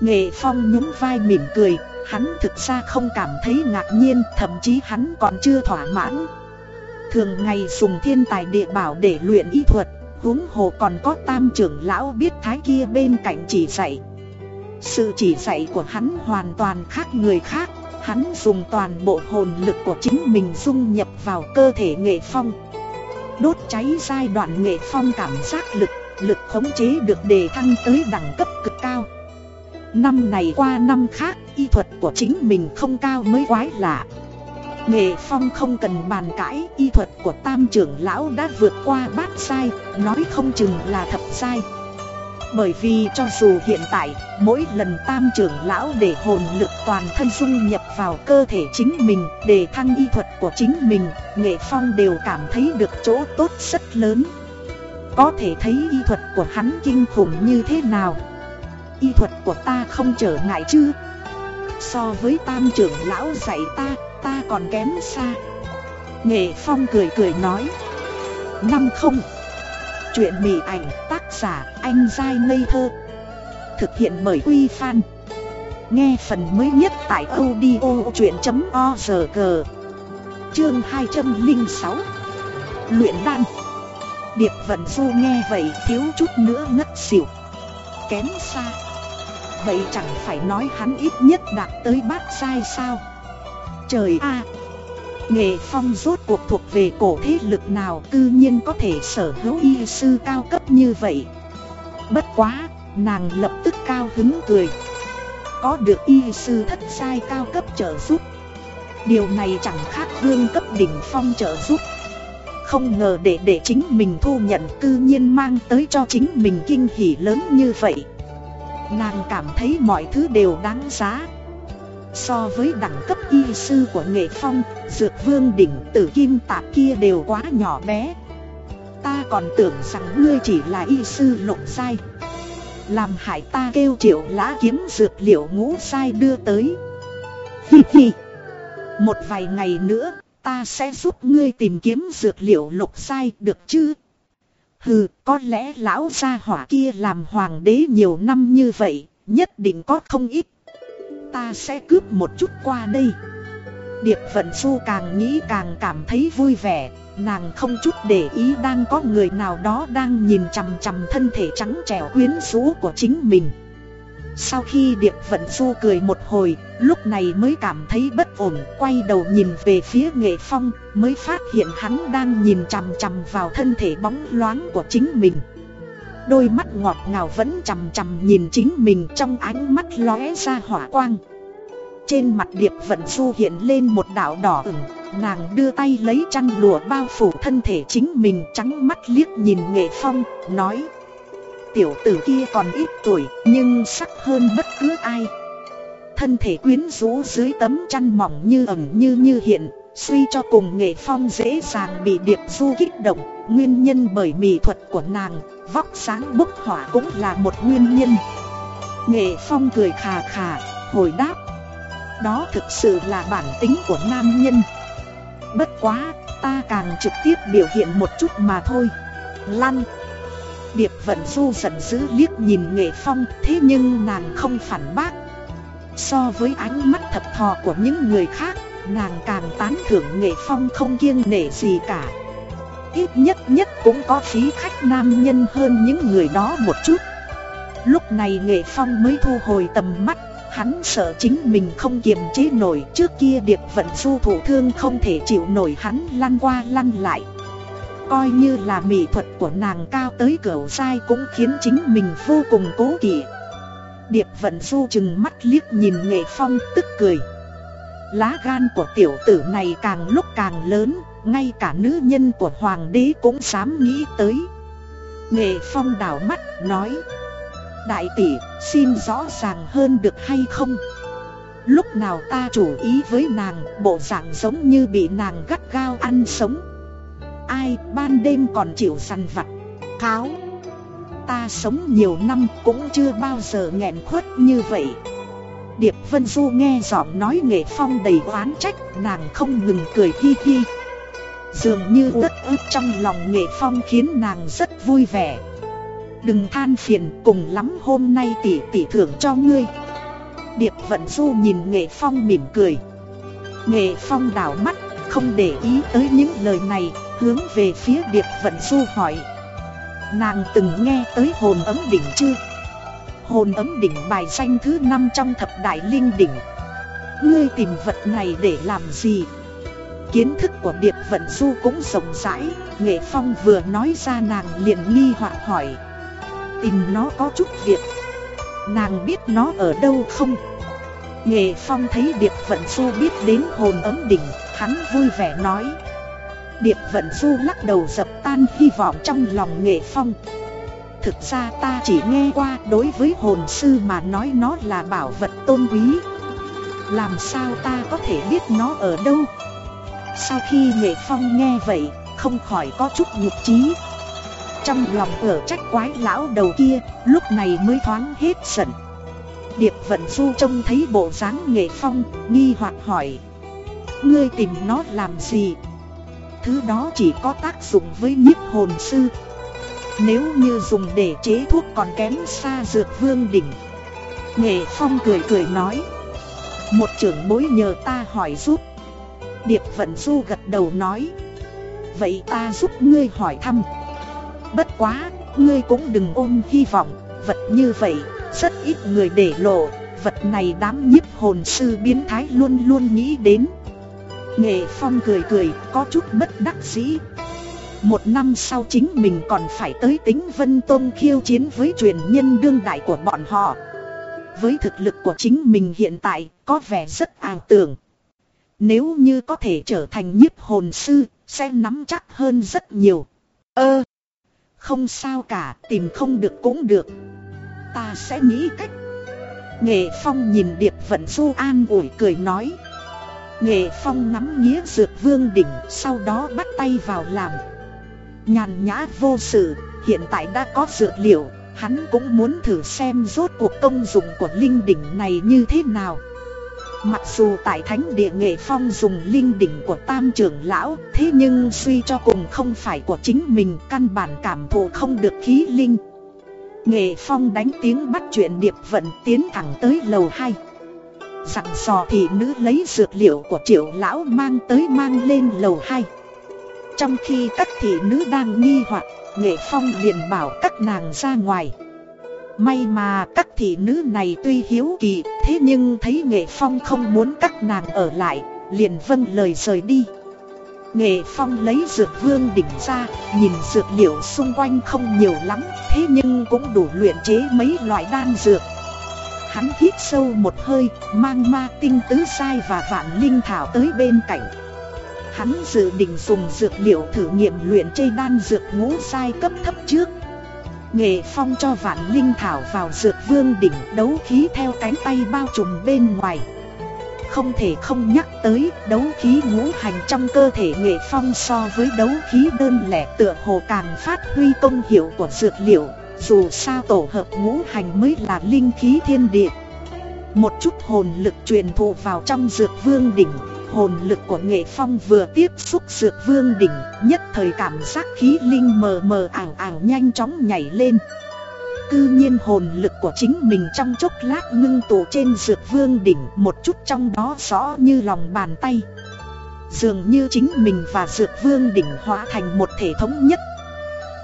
Nghệ Phong nhún vai mỉm cười, hắn thực ra không cảm thấy ngạc nhiên, thậm chí hắn còn chưa thỏa mãn. Thường ngày dùng thiên tài địa bảo để luyện y thuật huống hồ còn có tam trưởng lão biết thái kia bên cạnh chỉ dạy. Sự chỉ dạy của hắn hoàn toàn khác người khác. Hắn dùng toàn bộ hồn lực của chính mình dung nhập vào cơ thể nghệ phong. Đốt cháy giai đoạn nghệ phong cảm giác lực Lực khống chế được đề thăng tới đẳng cấp cực cao. Năm này qua năm khác Y thuật của chính mình không cao mới quái lạ. Nghệ Phong không cần bàn cãi, y thuật của tam trưởng lão đã vượt qua bát sai, nói không chừng là thập sai. Bởi vì cho dù hiện tại, mỗi lần tam trưởng lão để hồn lực toàn thân dung nhập vào cơ thể chính mình, để thăng y thuật của chính mình, Nghệ Phong đều cảm thấy được chỗ tốt rất lớn. Có thể thấy y thuật của hắn kinh khủng như thế nào. Y thuật của ta không trở ngại chứ. So với tam trưởng lão dạy ta, ta còn kém xa Nghệ Phong cười cười nói Năm không Chuyện mỉ ảnh tác giả anh dai ngây thơ. Thực hiện bởi Quy Phan. Nghe phần mới nhất tại audio chuyện.org Chương 206 Luyện đan. Điệp Vận Du nghe vậy thiếu chút nữa ngất xỉu. Kém xa. Vậy chẳng phải nói hắn ít nhất đạt tới bát sai sao? Trời a Nghệ phong rốt cuộc thuộc về cổ thế lực nào cư nhiên có thể sở hữu y sư cao cấp như vậy? Bất quá, nàng lập tức cao hứng cười. Có được y sư thất sai cao cấp trợ giúp. Điều này chẳng khác vương cấp đỉnh phong trợ giúp. Không ngờ để để chính mình thu nhận cư nhiên mang tới cho chính mình kinh hỉ lớn như vậy. Nàng cảm thấy mọi thứ đều đáng giá. So với đẳng cấp y sư của nghệ phong, dược vương đỉnh tử kim tạp kia đều quá nhỏ bé. Ta còn tưởng rằng ngươi chỉ là y sư lục sai Làm hại ta kêu triệu lã kiếm dược liệu ngũ sai đưa tới. Hi hi. Một vài ngày nữa ta sẽ giúp ngươi tìm kiếm dược liệu lục sai được chứ? Hừ có lẽ lão gia hỏa kia làm hoàng đế nhiều năm như vậy Nhất định có không ít ta sẽ cướp một chút qua đây. Điệp vận du càng nghĩ càng cảm thấy vui vẻ Nàng không chút để ý đang có người nào đó đang nhìn chằm chằm thân thể trắng trẻo quyến rũ của chính mình. Sau khi Điệp Vận Du cười một hồi, lúc này mới cảm thấy bất ổn Quay đầu nhìn về phía nghệ phong, mới phát hiện hắn đang nhìn chằm chằm vào thân thể bóng loáng của chính mình. Đôi mắt ngọt ngào vẫn chằm chằm nhìn chính mình trong ánh mắt lóe ra hỏa quang. Trên mặt điệp vận du hiện lên một đạo đỏ ửng Nàng đưa tay lấy chăn lụa bao phủ thân thể chính mình trắng mắt liếc nhìn nghệ phong, nói Tiểu tử kia còn ít tuổi nhưng sắc hơn bất cứ ai. Thân thể quyến rũ dưới tấm chăn mỏng như ẩn như như hiện Suy cho cùng nghệ phong dễ dàng bị điệp du kích động, Nguyên nhân bởi mỹ thuật của nàng, Vóc sáng bốc hỏa cũng là một nguyên nhân. Nghệ phong cười khà khà, Hồi đáp, Đó thực sự là bản tính của nam nhân. Bất quá, Ta càng trực tiếp biểu hiện một chút mà thôi. Lăn. Điệp vận du giận dữ liếc nhìn nghệ phong, Thế nhưng nàng không phản bác. So với ánh mắt thập thò của những người khác Nàng càng tán thưởng nghệ phong không kiêng nể gì cả ít nhất nhất cũng có phí khách nam nhân hơn những người đó một chút. Lúc này Nghệ Phong mới thu hồi tầm mắt, hắn sợ chính mình không kiềm chế nổi trước kia điệp vận du thủ thương không thể chịu nổi hắn lăn qua lăn lại. Coi như là mỹ thuật của nàng cao tới cửa sai cũng khiến chính mình vô cùng cố kỵ. Điệp vận du chừng mắt liếc nhìn Nghệ Phong tức cười. Lá gan của tiểu tử này càng lúc càng lớn, ngay cả nữ nhân của hoàng đế cũng dám nghĩ tới. Nghệ Phong đảo mắt nói Đại tỷ, xin rõ ràng hơn được hay không? Lúc nào ta chủ ý với nàng, bộ dạng giống như bị nàng gắt gao ăn sống Ai ban đêm còn chịu săn vặt, cáo Ta sống nhiều năm cũng chưa bao giờ nghẹn khuất như vậy Điệp Vân Du nghe giọng nói nghệ phong đầy oán trách, Nàng không ngừng cười hi hi. Dường như đất ướt trong lòng nghệ phong khiến nàng rất vui vẻ. Đừng than phiền, cùng lắm hôm nay tỷ tỷ thưởng cho ngươi. Điệp Vận Du nhìn Nghệ Phong mỉm cười. Nghệ Phong đảo mắt, không để ý tới những lời này, Hướng về phía Điệp Vận Du hỏi. Nàng từng nghe tới hồn ấm đỉnh chưa? Hồn ấm đỉnh bài danh thứ 5 trong thập đại linh đỉnh. Ngươi tìm vật này để làm gì? Kiến thức của Điệp Vận Du cũng rộng rãi. Nghệ Phong vừa nói ra nàng liền nghi hoặc hỏi. Tìm nó có chút việc. Nàng biết nó ở đâu không? Nghệ Phong thấy Điệp Vận Du biết đến hồn ấm đỉnh, Hắn vui vẻ nói. Điệp Vận Du lắc đầu dập tan hy vọng trong lòng Nghệ Phong. Thực ra ta chỉ nghe qua, đối với hồn sư mà nói nó là bảo vật tôn quý. Làm sao ta có thể biết nó ở đâu? Sau khi Nghệ Phong nghe vậy, không khỏi có chút nhục trí Trong lòng ở trách quái lão đầu kia, lúc này mới thoáng hết giận. Điệp Vận Du trông thấy bộ dáng Nghệ Phong, nghi hoặc hỏi, Ngươi tìm nó làm gì? Thứ đó chỉ có tác dụng với nhiếp hồn sư nếu như dùng để chế thuốc còn kém xa dược vương đỉnh. Nghệ Phong cười cười nói. Một trưởng bối nhờ ta hỏi giúp. Điệp Vận Du gật đầu nói. Vậy ta giúp ngươi hỏi thăm. Bất quá, ngươi cũng đừng ôm hy vọng. Vật như vậy, rất ít người để lộ. Vật này đám nhiếp hồn sư biến thái luôn luôn nghĩ đến. Nghệ Phong cười cười, có chút bất đắc dĩ một năm sau chính mình còn phải tới tính Vân Tôn khiêu chiến với truyền nhân đương đại của bọn họ. Với thực lực của chính mình hiện tại có vẻ rất ảo tưởng. Nếu như có thể trở thành nhiếp hồn sư, sẽ nắm chắc hơn rất nhiều. Ơ, không sao cả, tìm không được cũng được. Ta sẽ nghĩ cách. Nghệ Phong nhìn Điệp Vận Du an ủi cười nói. Nghệ Phong nắm nghĩa dược vương đỉnh, sau đó bắt tay vào làm. Nhàn nhã vô sự, hiện tại đã có dược liệu, hắn cũng muốn thử xem rốt cuộc công dụng của linh đỉnh này như thế nào. Mặc dù tại thánh địa nghệ phong dùng linh đỉnh của tam trưởng lão, thế nhưng suy cho cùng không phải của chính mình căn bản cảm thụ không được khí linh. Nghệ phong đánh tiếng bắt chuyện điệp vận tiến thẳng tới lầu 2. Dặn dò thị nữ lấy dược liệu của triệu lão mang tới mang lên lầu 2. Trong khi các thị nữ đang nghi hoặc, Nghệ Phong liền bảo các nàng ra ngoài. May mà các thị nữ này tuy hiếu kỳ, Thế nhưng thấy Nghệ Phong không muốn các nàng ở lại, Liền vâng lời rời đi. Nghệ Phong lấy dược vương đỉnh ra, Nhìn dược liệu xung quanh không nhiều lắm, Thế nhưng cũng đủ luyện chế mấy loại đan dược. Hắn hít sâu một hơi, Mang ma tinh tứ sai và vạn linh thảo tới bên cạnh. Hắn dự định dùng dược liệu thử nghiệm luyện chây đan dược ngũ sai cấp thấp trước. Nghệ phong cho vạn linh thảo vào dược vương đỉnh đấu khí theo cánh tay bao trùm bên ngoài. Không thể không nhắc tới đấu khí ngũ hành trong cơ thể nghệ phong so với đấu khí đơn lẻ tựa hồ càng phát huy công hiệu của dược liệu, Dù sao tổ hợp ngũ hành mới là linh khí thiên địa. Một chút hồn lực truyền thụ vào trong dược vương đỉnh hồn lực của nghệ phong vừa tiếp xúc dược vương đỉnh, Nhất thời cảm giác khí linh mờ mờ ảng ảng nhanh chóng nhảy lên. Cư nhiên hồn lực của chính mình trong chốc lát ngưng tụ trên dược vương đỉnh, Một chút trong đó rõ như lòng bàn tay. Dường như chính mình và Dược Vương đỉnh hóa thành một thể thống nhất.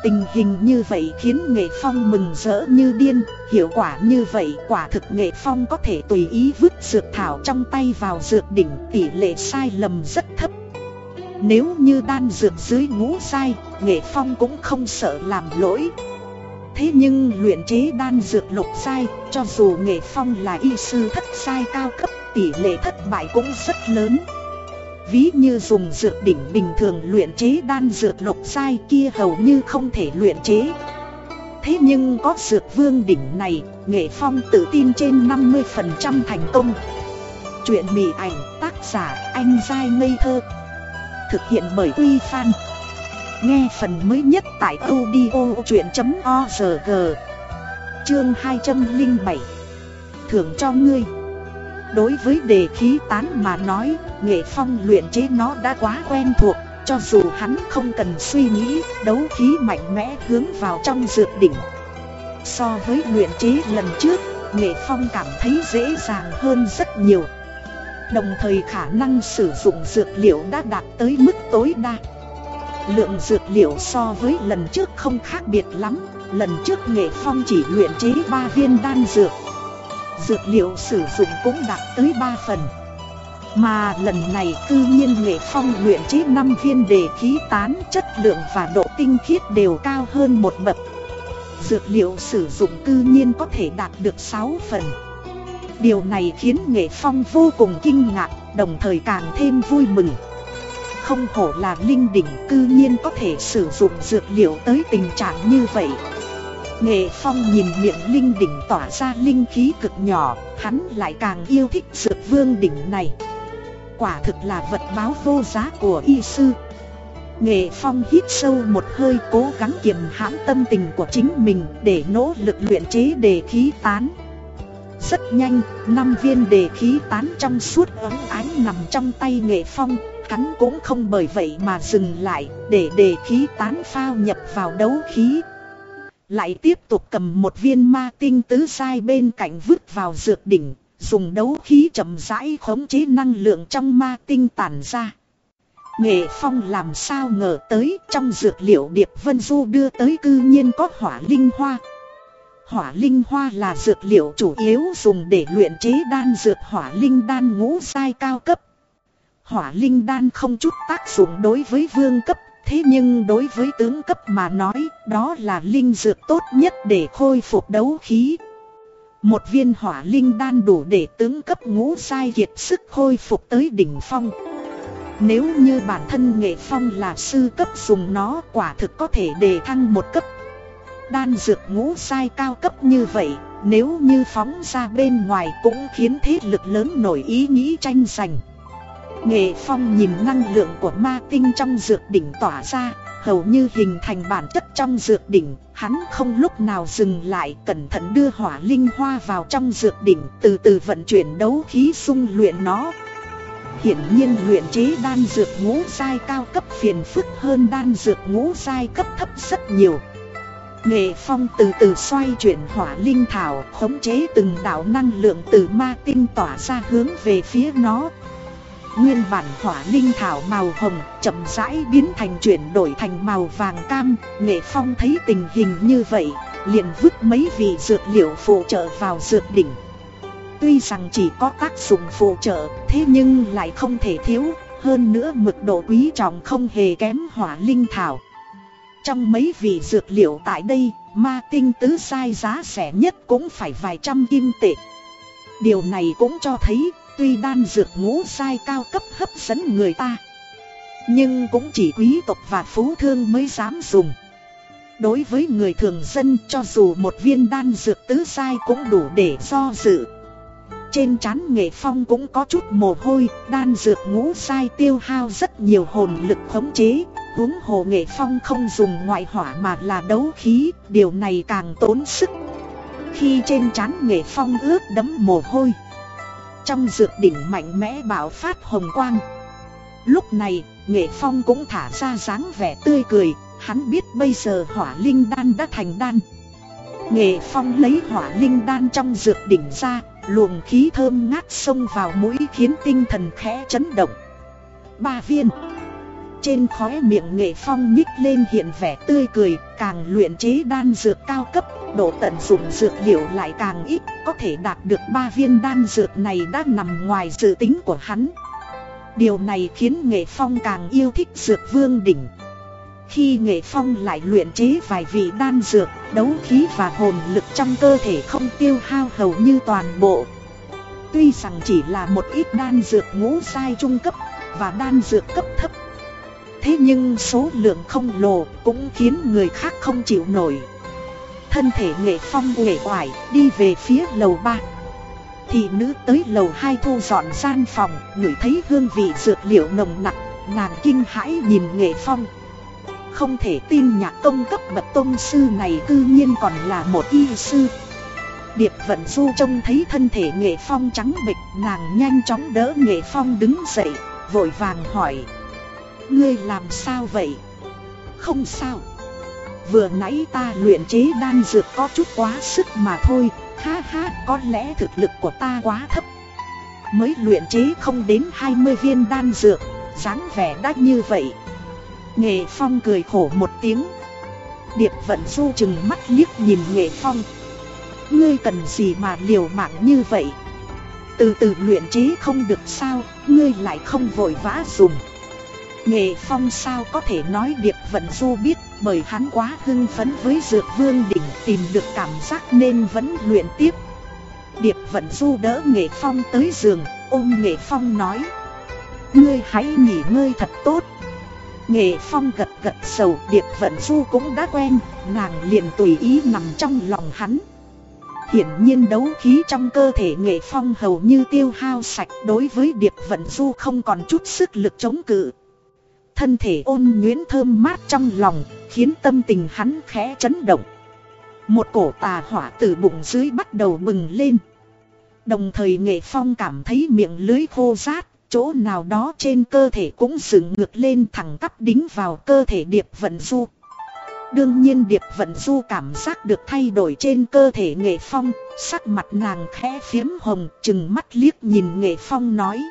Tình hình như vậy khiến Nghệ Phong mừng rỡ như điên, Hiệu quả như vậy quả thực Nghệ Phong có thể tùy ý vứt dược thảo trong tay vào dược đỉnh, Tỷ lệ sai lầm rất thấp. Nếu như đan dược dưới ngũ sai Nghệ Phong cũng không sợ làm lỗi. Thế nhưng luyện chế đan dược lục sai Cho dù Nghệ Phong là y sư thất sai cao cấp, Tỷ lệ thất bại cũng rất lớn. Ví như dùng dược đỉnh bình thường luyện chế đan dược lục sai kia hầu như không thể luyện chế. Thế nhưng có dược vương đỉnh này, Nghệ Phong tự tin trên 50% thành công. Chuyện mì ảnh tác giả anh dai ngây thơ. Thực hiện bởi Uy Fan Nghe phần mới nhất tại audio chuyện.org Chương 207 Thưởng cho ngươi. Đối với đề khí tán mà nói, nghệ phong luyện chế nó đã quá quen thuộc, cho dù hắn không cần suy nghĩ, đấu khí mạnh mẽ hướng vào trong dược đỉnh. So với luyện chế lần trước, nghệ phong cảm thấy dễ dàng hơn rất nhiều. Đồng thời khả năng sử dụng dược liệu đã đạt tới mức tối đa. Lượng dược liệu so với lần trước không khác biệt lắm, lần trước nghệ phong chỉ luyện chế 3 viên đan dược dược liệu sử dụng cũng đạt tới 3 phần. Mà lần này cư nhiên nghệ phong luyện chế 5 viên đề khí tán chất lượng và độ tinh khiết đều cao hơn một bậc. Dược liệu sử dụng cư nhiên có thể đạt được 6 phần. Điều này khiến nghệ phong vô cùng kinh ngạc, đồng thời càng thêm vui mừng. Không hổ là linh đỉnh cư nhiên có thể sử dụng dược liệu tới tình trạng như vậy. Nghệ Phong nhìn miệng linh đỉnh tỏa ra linh khí cực nhỏ, hắn lại càng yêu thích dược vương đỉnh này. Quả thực là vật báo vô giá của y sư. Nghệ Phong hít sâu một hơi cố gắng kiềm hãm tâm tình của chính mình để nỗ lực luyện chế đề khí tán. Rất nhanh, năm viên đề khí tán trong suốt ấm ánh nằm trong tay Nghệ Phong, hắn cũng không bởi vậy mà dừng lại để đề khí tán phao nhập vào đấu khí lại tiếp tục cầm một viên ma tinh tứ sai bên cạnh vứt vào dược đỉnh, dùng đấu khí chậm rãi khống chế năng lượng trong ma tinh tản ra. Nghệ Phong làm sao ngờ tới trong dược liệu Điệp Vân Du đưa tới cư nhiên có hỏa linh hoa. Hỏa linh hoa là dược liệu chủ yếu dùng để luyện chế đan dược hỏa linh đan ngũ sai cao cấp. Hỏa linh đan không chút tác dụng đối với vương cấp Thế nhưng đối với tướng cấp mà nói, đó là linh dược tốt nhất để khôi phục đấu khí. Một viên hỏa linh đan đủ để tướng cấp ngũ sai kiệt sức khôi phục tới đỉnh phong. Nếu như bản thân nghệ phong là sư cấp dùng nó quả thực có thể đề thăng một cấp. Đan dược ngũ sai cao cấp như vậy, nếu như phóng ra bên ngoài cũng khiến thế lực lớn nổi ý nghĩ tranh giành. Nghệ Phong nhìn năng lượng của ma tinh trong dược đỉnh tỏa ra, hầu như hình thành bản chất trong dược đỉnh, hắn không lúc nào dừng lại cẩn thận đưa hỏa linh hoa vào trong dược đỉnh, từ từ vận chuyển đấu khí xung luyện nó. Hiển nhiên luyện chế đan dược ngũ sai cao cấp phiền phức hơn đan dược ngũ sai cấp thấp rất nhiều. Nghệ Phong từ từ xoay chuyển hỏa linh thảo, khống chế từng đạo năng lượng từ ma tinh tỏa ra hướng về phía nó, Nguyên bản hỏa linh thảo màu hồng chậm rãi biến thành chuyển đổi thành màu vàng cam, Nghệ Phong thấy tình hình như vậy, liền vứt mấy vị dược liệu phụ trợ vào dược đỉnh. Tuy rằng chỉ có tác dụng phụ trợ, thế nhưng lại không thể thiếu, Hơn nữa mực độ quý trọng không hề kém hỏa linh thảo. Trong mấy vị dược liệu tại đây, ma tinh tứ sai giá rẻ nhất cũng phải vài trăm kim tệ. Điều này cũng cho thấy Tuy đan dược ngũ sai cao cấp hấp dẫn người ta, Nhưng cũng chỉ quý tộc và phú thương mới dám dùng. Đối với người thường dân, cho dù một viên đan dược tứ sai cũng đủ để do dự. Trên trán nghệ phong cũng có chút mồ hôi, Đan dược ngũ sai tiêu hao rất nhiều hồn lực khống chế. Huống hồ nghệ phong không dùng ngoại hỏa mà là đấu khí, Điều này càng tốn sức. Khi trên trán nghệ phong ướt đấm mồ hôi trong dược đỉnh mạnh mẽ bảo phát hồng quang. Lúc này, nghệ phong cũng thả ra dáng vẻ tươi cười Hắn biết bây giờ hỏa linh đan đã thành đan. Nghệ phong lấy hỏa linh đan trong dược đỉnh ra Luồng khí thơm ngát xông vào mũi khiến tinh thần khẽ chấn động. Ba viên. Trên khóe miệng nghệ phong nhích lên hiện vẻ tươi cười Càng luyện chế đan dược cao cấp Độ tận dụng dược liệu lại càng ít. Có thể đạt được ba viên đan dược này đã nằm ngoài dự tính của hắn Điều này khiến nghệ phong càng yêu thích dược vương đỉnh khi nghệ phong lại luyện chế vài vị đan dược, đấu khí và hồn lực trong cơ thể không tiêu hao hầu như toàn bộ. Tuy rằng chỉ là một ít đan dược ngũ sai trung cấp và đan dược cấp thấp. Thế nhưng số lượng không lồ cũng khiến người khác không chịu nổi. Thân thể nghệ phong uể oải đi về phía lầu ba, Thị nữ tới lầu hai thu dọn gian phòng, ngửi thấy hương vị dược liệu nồng nặc, nàng kinh hãi nhìn nghệ phong. Không thể tin nhạc công cấp bậc tôn sư này cư nhiên còn là một y sư Điệp vận du trông thấy thân thể nghệ phong trắng bịch Nàng nhanh chóng đỡ nghệ phong đứng dậy Vội vàng hỏi Ngươi làm sao vậy? Không sao Vừa nãy ta luyện chế đan dược có chút quá sức mà thôi. Ha ha, có lẽ thực lực của ta quá thấp. Mới luyện chế không đến 20 viên đan dược. dáng vẻ đắt như vậy. Nghệ Phong cười khổ một tiếng. Điệp vận du chừng mắt liếc nhìn Nghệ Phong. Ngươi cần gì mà liều mạng như vậy? Từ từ luyện chế không được sao, Ngươi lại không vội vã dùng. Nghệ Phong sao có thể nói Điệp Vận Du biết? Bởi hắn quá hưng phấn với Dược Vương Đỉnh Tìm được cảm giác nên vẫn luyện tiếp. Điệp Vận Du đỡ Nghệ Phong tới giường, Ôm Nghệ Phong nói, Ngươi hãy nghỉ ngơi thật tốt. Nghệ Phong gật gật sầu, Điệp Vận Du cũng đã quen, Nàng liền tùy ý nằm trong lòng hắn. Hiển nhiên đấu khí trong cơ thể Nghệ Phong hầu như tiêu hao sạch, Đối với Điệp Vận Du không còn chút sức lực chống cự. Thân thể ôn nhuyễn thơm mát trong lòng Khiến tâm tình hắn khẽ chấn động Một cổ tà hỏa từ bụng dưới bắt đầu bừng lên Đồng thời Nghệ Phong cảm thấy miệng lưới khô rát chỗ nào đó trên cơ thể cũng dựng ngược lên thẳng tắp đính vào cơ thể Điệp Vận Du. Đương nhiên Điệp Vận Du cảm giác được thay đổi trên cơ thể Nghệ Phong, sắc mặt nàng khẽ phiếm hồng, chừng mắt liếc nhìn Nghệ Phong nói.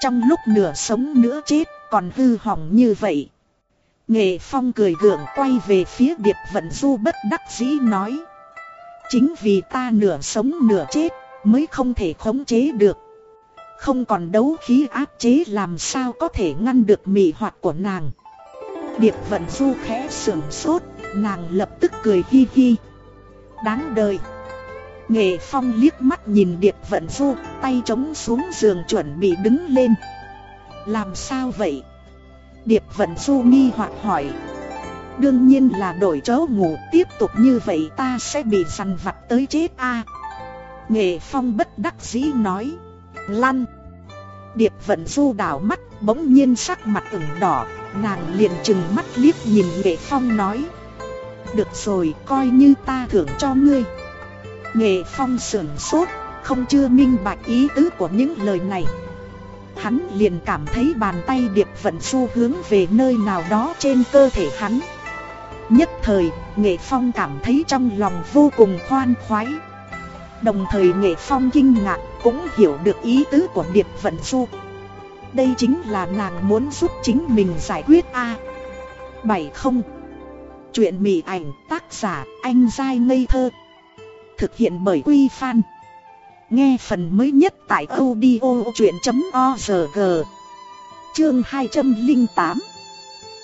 Trong lúc nửa sống nửa chết, còn hư hỏng như vậy. Nghệ Phong cười gượng quay về phía Điệp Vận Du bất đắc dĩ nói. Chính vì ta nửa sống nửa chết, mới không thể khống chế được. Không còn đấu khí áp chế làm sao có thể ngăn được mị hoạt của nàng. Điệp vận du khẽ sưởng sốt Nàng lập tức cười hi hi. Đáng đời. Nghệ phong liếc mắt nhìn điệp vận du Tay chống xuống giường chuẩn bị đứng lên. Làm sao vậy? Điệp vận du nghi hoặc hỏi. Đương nhiên là đổi chỗ ngủ, Tiếp tục như vậy ta sẽ bị săn vặt tới chết a. Nghệ phong bất đắc dĩ nói. Lăn. Điệp vận du đảo mắt, bỗng nhiên sắc mặt ửng đỏ, Nàng liền chừng mắt liếc nhìn Nghệ Phong nói. Được rồi, coi như ta thưởng cho ngươi. Nghệ Phong sườn sốt, Không chưa minh bạch ý tứ của những lời này. Hắn liền cảm thấy bàn tay Điệp vận xu hướng về nơi nào đó trên cơ thể hắn. Nhất thời, Nghệ Phong cảm thấy trong lòng vô cùng khoan khoái. Đồng thời Nghệ Phong kinh ngạc cũng hiểu được ý tứ của Điệp Vận xu. Đây chính là nàng muốn giúp chính mình giải quyết A. Bảy không. Chuyện mị ảnh tác giả anh dai ngây thơ. Thực hiện bởi Quy Phan. Nghe phần mới nhất tại audio chuyện.org Chương 208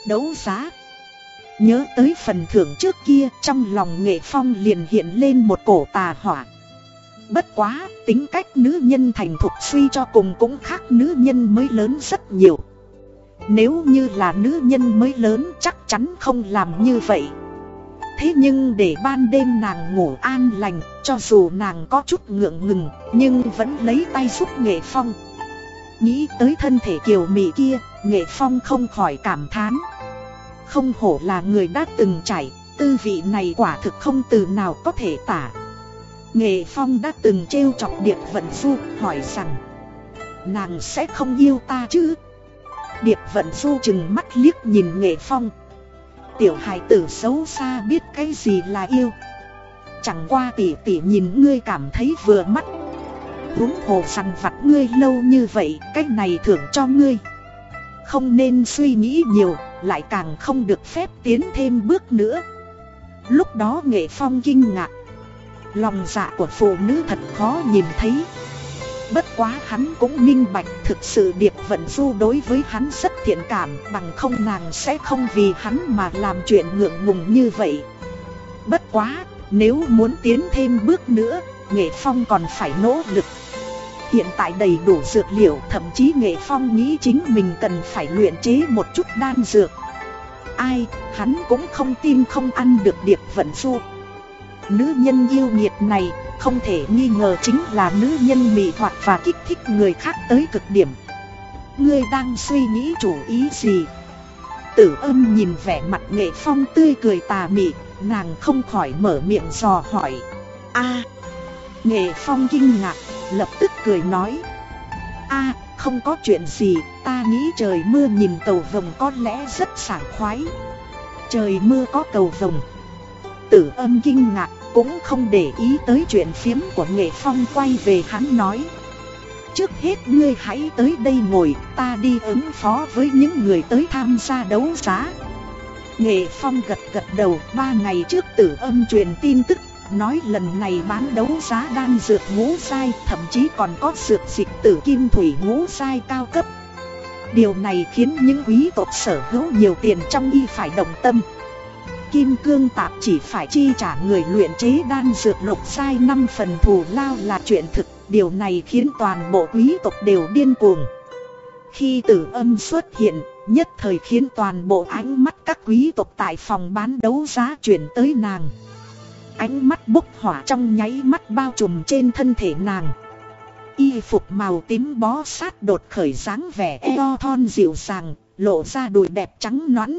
Đấu giá Nhớ tới phần thưởng trước kia trong lòng nghệ phong liền hiện lên một cổ tà hỏa Bất quá, tính cách nữ nhân thành thục suy cho cùng cũng khác nữ nhân mới lớn rất nhiều. Nếu như là nữ nhân mới lớn chắc chắn không làm như vậy. Thế nhưng để ban đêm nàng ngủ an lành, cho dù nàng có chút ngượng ngừng, nhưng vẫn lấy tay giúp Nghệ Phong. Nghĩ tới thân thể kiều mị kia, Nghệ Phong không khỏi cảm thán. Không hổ là người đã từng trải, tư vị này quả thực không từ nào có thể tả. Nghệ Phong đã từng trêu chọc Điệp Vận Du hỏi rằng Nàng sẽ không yêu ta chứ Điệp Vận Du chừng mắt liếc nhìn Nghệ Phong Tiểu hài tử xấu xa biết cái gì là yêu. Chẳng qua tỉ tỉ nhìn ngươi cảm thấy vừa mắt. Húng hồ săn vặt ngươi lâu như vậy Cách này thưởng cho ngươi. Không nên suy nghĩ nhiều, lại càng không được phép tiến thêm bước nữa. Lúc đó nghệ phong kinh ngạc. Lòng dạ của phụ nữ thật khó nhìn thấy. Bất quá hắn cũng minh bạch thực sự Điệp Vận Du đối với hắn rất thiện cảm Bằng không nàng sẽ không vì hắn mà làm chuyện ngượng ngùng như vậy. Bất quá, nếu muốn tiến thêm bước nữa, Nghệ Phong còn phải nỗ lực. Hiện tại đầy đủ dược liệu, thậm chí Nghệ Phong nghĩ chính mình cần phải luyện chế một chút đan dược. Ai, hắn cũng không tin không ăn được Điệp Vận Du. Nữ nhân yêu nghiệt này, không thể nghi ngờ chính là nữ nhân mị hoặc và kích thích người khác tới cực điểm. Ngươi đang suy nghĩ chủ ý gì? Tử âm nhìn vẻ mặt nghệ phong tươi cười tà mị, Nàng không khỏi mở miệng dò hỏi. A! Nghệ phong kinh ngạc, lập tức cười nói. A, không có chuyện gì, Ta nghĩ trời mưa nhìn cầu vồng có lẽ rất sảng khoái. Trời mưa có cầu vồng. Tử âm kinh ngạc cũng không để ý tới chuyện phiếm của nghệ phong quay về hắn nói. Trước hết ngươi hãy tới đây ngồi, ta đi ứng phó với những người tới tham gia đấu giá. Nghệ phong gật gật đầu, ba ngày trước tử âm truyền tin tức, Nói lần này bán đấu giá đan dược ngũ sai Thậm chí còn có dược dịch tử kim thủy ngũ sai cao cấp. Điều này khiến những quý tộc sở hữu nhiều tiền trong y phải động tâm. Kim cương tạp chỉ phải chi trả người luyện chế đan dược lục sai 5 phần thù lao là chuyện thực. Điều này khiến toàn bộ quý tộc đều điên cuồng. Khi tử âm xuất hiện, Nhất thời khiến toàn bộ ánh mắt các quý tộc tại phòng bán đấu giá chuyển tới nàng. Ánh mắt bốc hỏa trong nháy mắt bao trùm trên thân thể nàng. Y phục màu tím bó sát đột khởi dáng vẻ eo thon dịu dàng, Lộ ra đùi đẹp trắng nõn.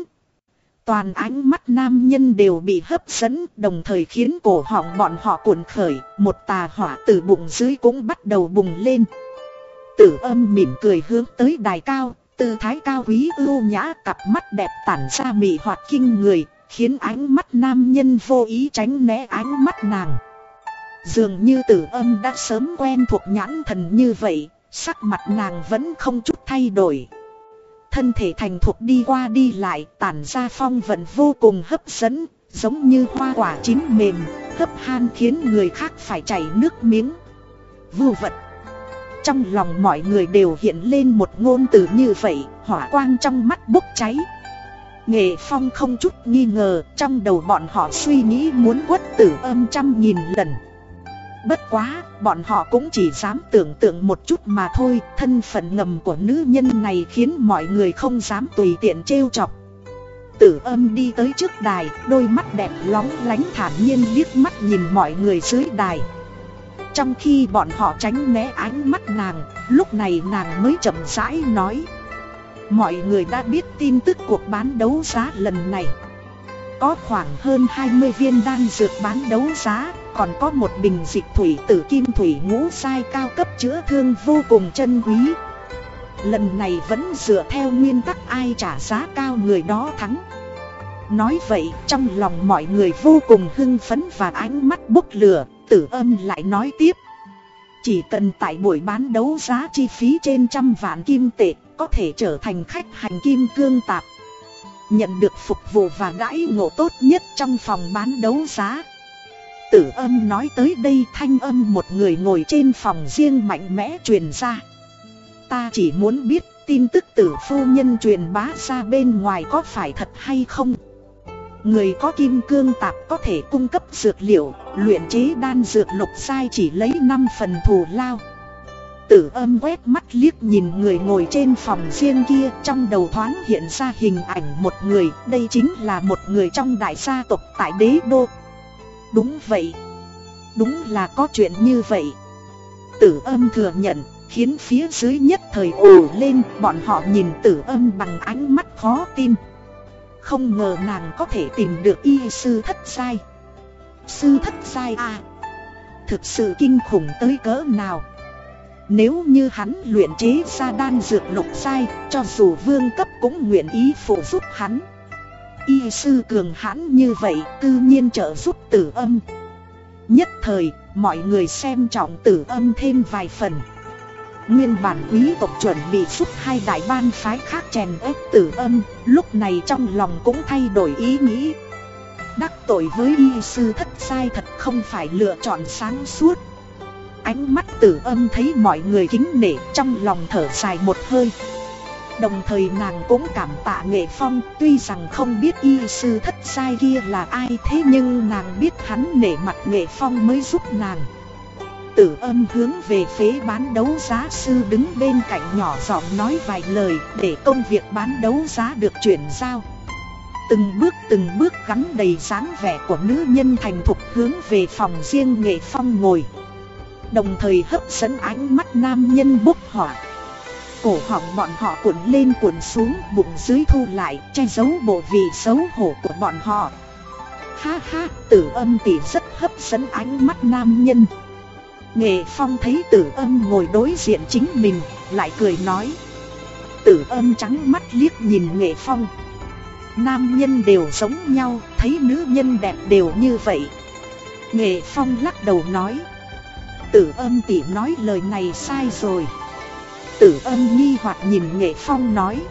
Toàn ánh mắt nam nhân đều bị hấp dẫn đồng thời khiến cổ họng bọn họ cuộn khởi, một tà hỏa từ bụng dưới cũng bắt đầu bùng lên. Tử âm mỉm cười hướng tới đài cao, tư thái cao quý ưu nhã cặp mắt đẹp tản ra mị hoạt kinh người, khiến ánh mắt nam nhân vô ý tránh né ánh mắt nàng. Dường như tử âm đã sớm quen thuộc nhãn thần như vậy, sắc mặt nàng vẫn không chút thay đổi thân thể thành thục đi qua đi lại tản ra phong vận vô cùng hấp dẫn, giống như hoa quả chín mềm, hấp han khiến người khác phải chảy nước miếng. Vô vật Trong lòng mọi người đều hiện lên một ngôn từ như vậy, hỏa quang trong mắt bốc cháy. Nghệ phong không chút nghi ngờ, trong đầu bọn họ suy nghĩ muốn quất tử âm trăm nghìn lần. Bất quá, bọn họ cũng chỉ dám tưởng tượng một chút mà thôi Thân phận ngầm của nữ nhân này khiến mọi người không dám tùy tiện trêu chọc. Tử âm đi tới trước đài, đôi mắt đẹp lóng lánh thản nhiên liếc mắt nhìn mọi người dưới đài. Trong khi bọn họ tránh né ánh mắt nàng, lúc này nàng mới chậm rãi nói Mọi người đã biết tin tức cuộc bán đấu giá lần này. Có khoảng hơn 20 viên đan dược bán đấu giá, còn có một bình dịch thủy tử kim thủy ngũ sai cao cấp chữa thương vô cùng chân quý. Lần này vẫn dựa theo nguyên tắc ai trả giá cao người đó thắng. Nói vậy, trong lòng mọi người vô cùng hưng phấn và ánh mắt bốc lửa, Tử âm lại nói tiếp. Chỉ cần tại buổi bán đấu giá chi phí trên trăm vạn kim tệ, Có thể trở thành khách hành kim cương tạp. Nhận được phục vụ và đãi ngộ tốt nhất trong phòng bán đấu giá tử âm nói tới đây thanh âm một người ngồi trên phòng riêng mạnh mẽ truyền ra. Ta chỉ muốn biết tin tức tử phu nhân truyền bá ra bên ngoài có phải thật hay không. Người có kim cương tạp có thể cung cấp dược liệu, luyện chế đan dược lục sai chỉ lấy 5 phần thù lao. Tử âm quét mắt liếc nhìn người ngồi trên phòng riêng kia trong đầu thoáng hiện ra hình ảnh một người, đây chính là một người trong đại gia tộc tại đế đô. Đúng vậy. Đúng là có chuyện như vậy. Tử âm thừa nhận, khiến phía dưới nhất thời ồ lên, bọn họ nhìn tử âm bằng ánh mắt khó tin. Không ngờ nàng có thể tìm được y sư thất sai. Sư thất sai à? Thực sự kinh khủng tới cỡ nào? Nếu như hắn luyện chế ra đan dược lục sai, cho dù vương cấp cũng nguyện ý phụ giúp hắn. Y sư cường hãn như vậy tự nhiên trợ giúp tử âm. Nhất thời mọi người xem trọng tử âm thêm vài phần. Nguyên bản quý tộc chuẩn bị giúp hai đại ban phái khác chèn ép tử âm Lúc này trong lòng cũng thay đổi ý nghĩ. Đắc tội với y sư thất sai thật không phải lựa chọn sáng suốt. Ánh mắt tử âm thấy mọi người kính nể trong lòng thở dài một hơi. Đồng thời nàng cũng cảm tạ nghệ phong, Tuy rằng không biết y sư thất sai kia là ai Thế nhưng nàng biết hắn nể mặt nghệ phong mới giúp nàng. Tử âm hướng về phế bán đấu giá sư đứng bên cạnh nhỏ giọng nói vài lời Để công việc bán đấu giá được chuyển giao. Từng bước từng bước gắn đầy dáng vẻ của nữ nhân thành thục hướng về phòng riêng nghệ phong ngồi. Đồng thời hấp dẫn ánh mắt nam nhân bốc hỏa. Cổ họng bọn họ cuộn lên cuộn xuống, bụng dưới thu lại, che giấu bộ vị xấu hổ của bọn họ. Ha ha, tử âm tỷ rất hấp dẫn ánh mắt nam nhân. Nghệ phong thấy tử âm ngồi đối diện chính mình, lại cười nói. Tử âm trắng mắt liếc nhìn nghệ phong. Nam nhân đều giống nhau, thấy nữ nhân đẹp đều như vậy. Nghệ phong lắc đầu nói. Tử âm tỷ nói lời này sai rồi. Tử âm nghi hoặc nhìn nghệ phong nói.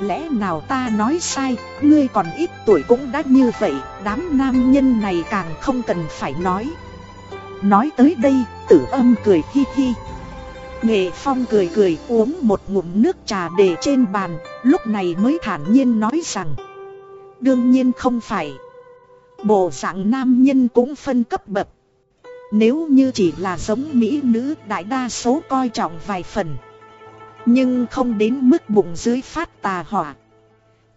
Lẽ nào ta nói sai, ngươi còn ít tuổi cũng đã như vậy, đám nam nhân này càng không cần phải nói. Nói tới đây, tử âm cười hi hi. Nghệ phong cười cười uống một ngụm nước trà để trên bàn, lúc này mới thản nhiên nói rằng. Đương nhiên không phải. Bộ dạng nam nhân cũng phân cấp bậc. Nếu như chỉ là giống mỹ nữ, đại đa số coi trọng vài phần. Nhưng không đến mức bụng dưới phát tà hỏa.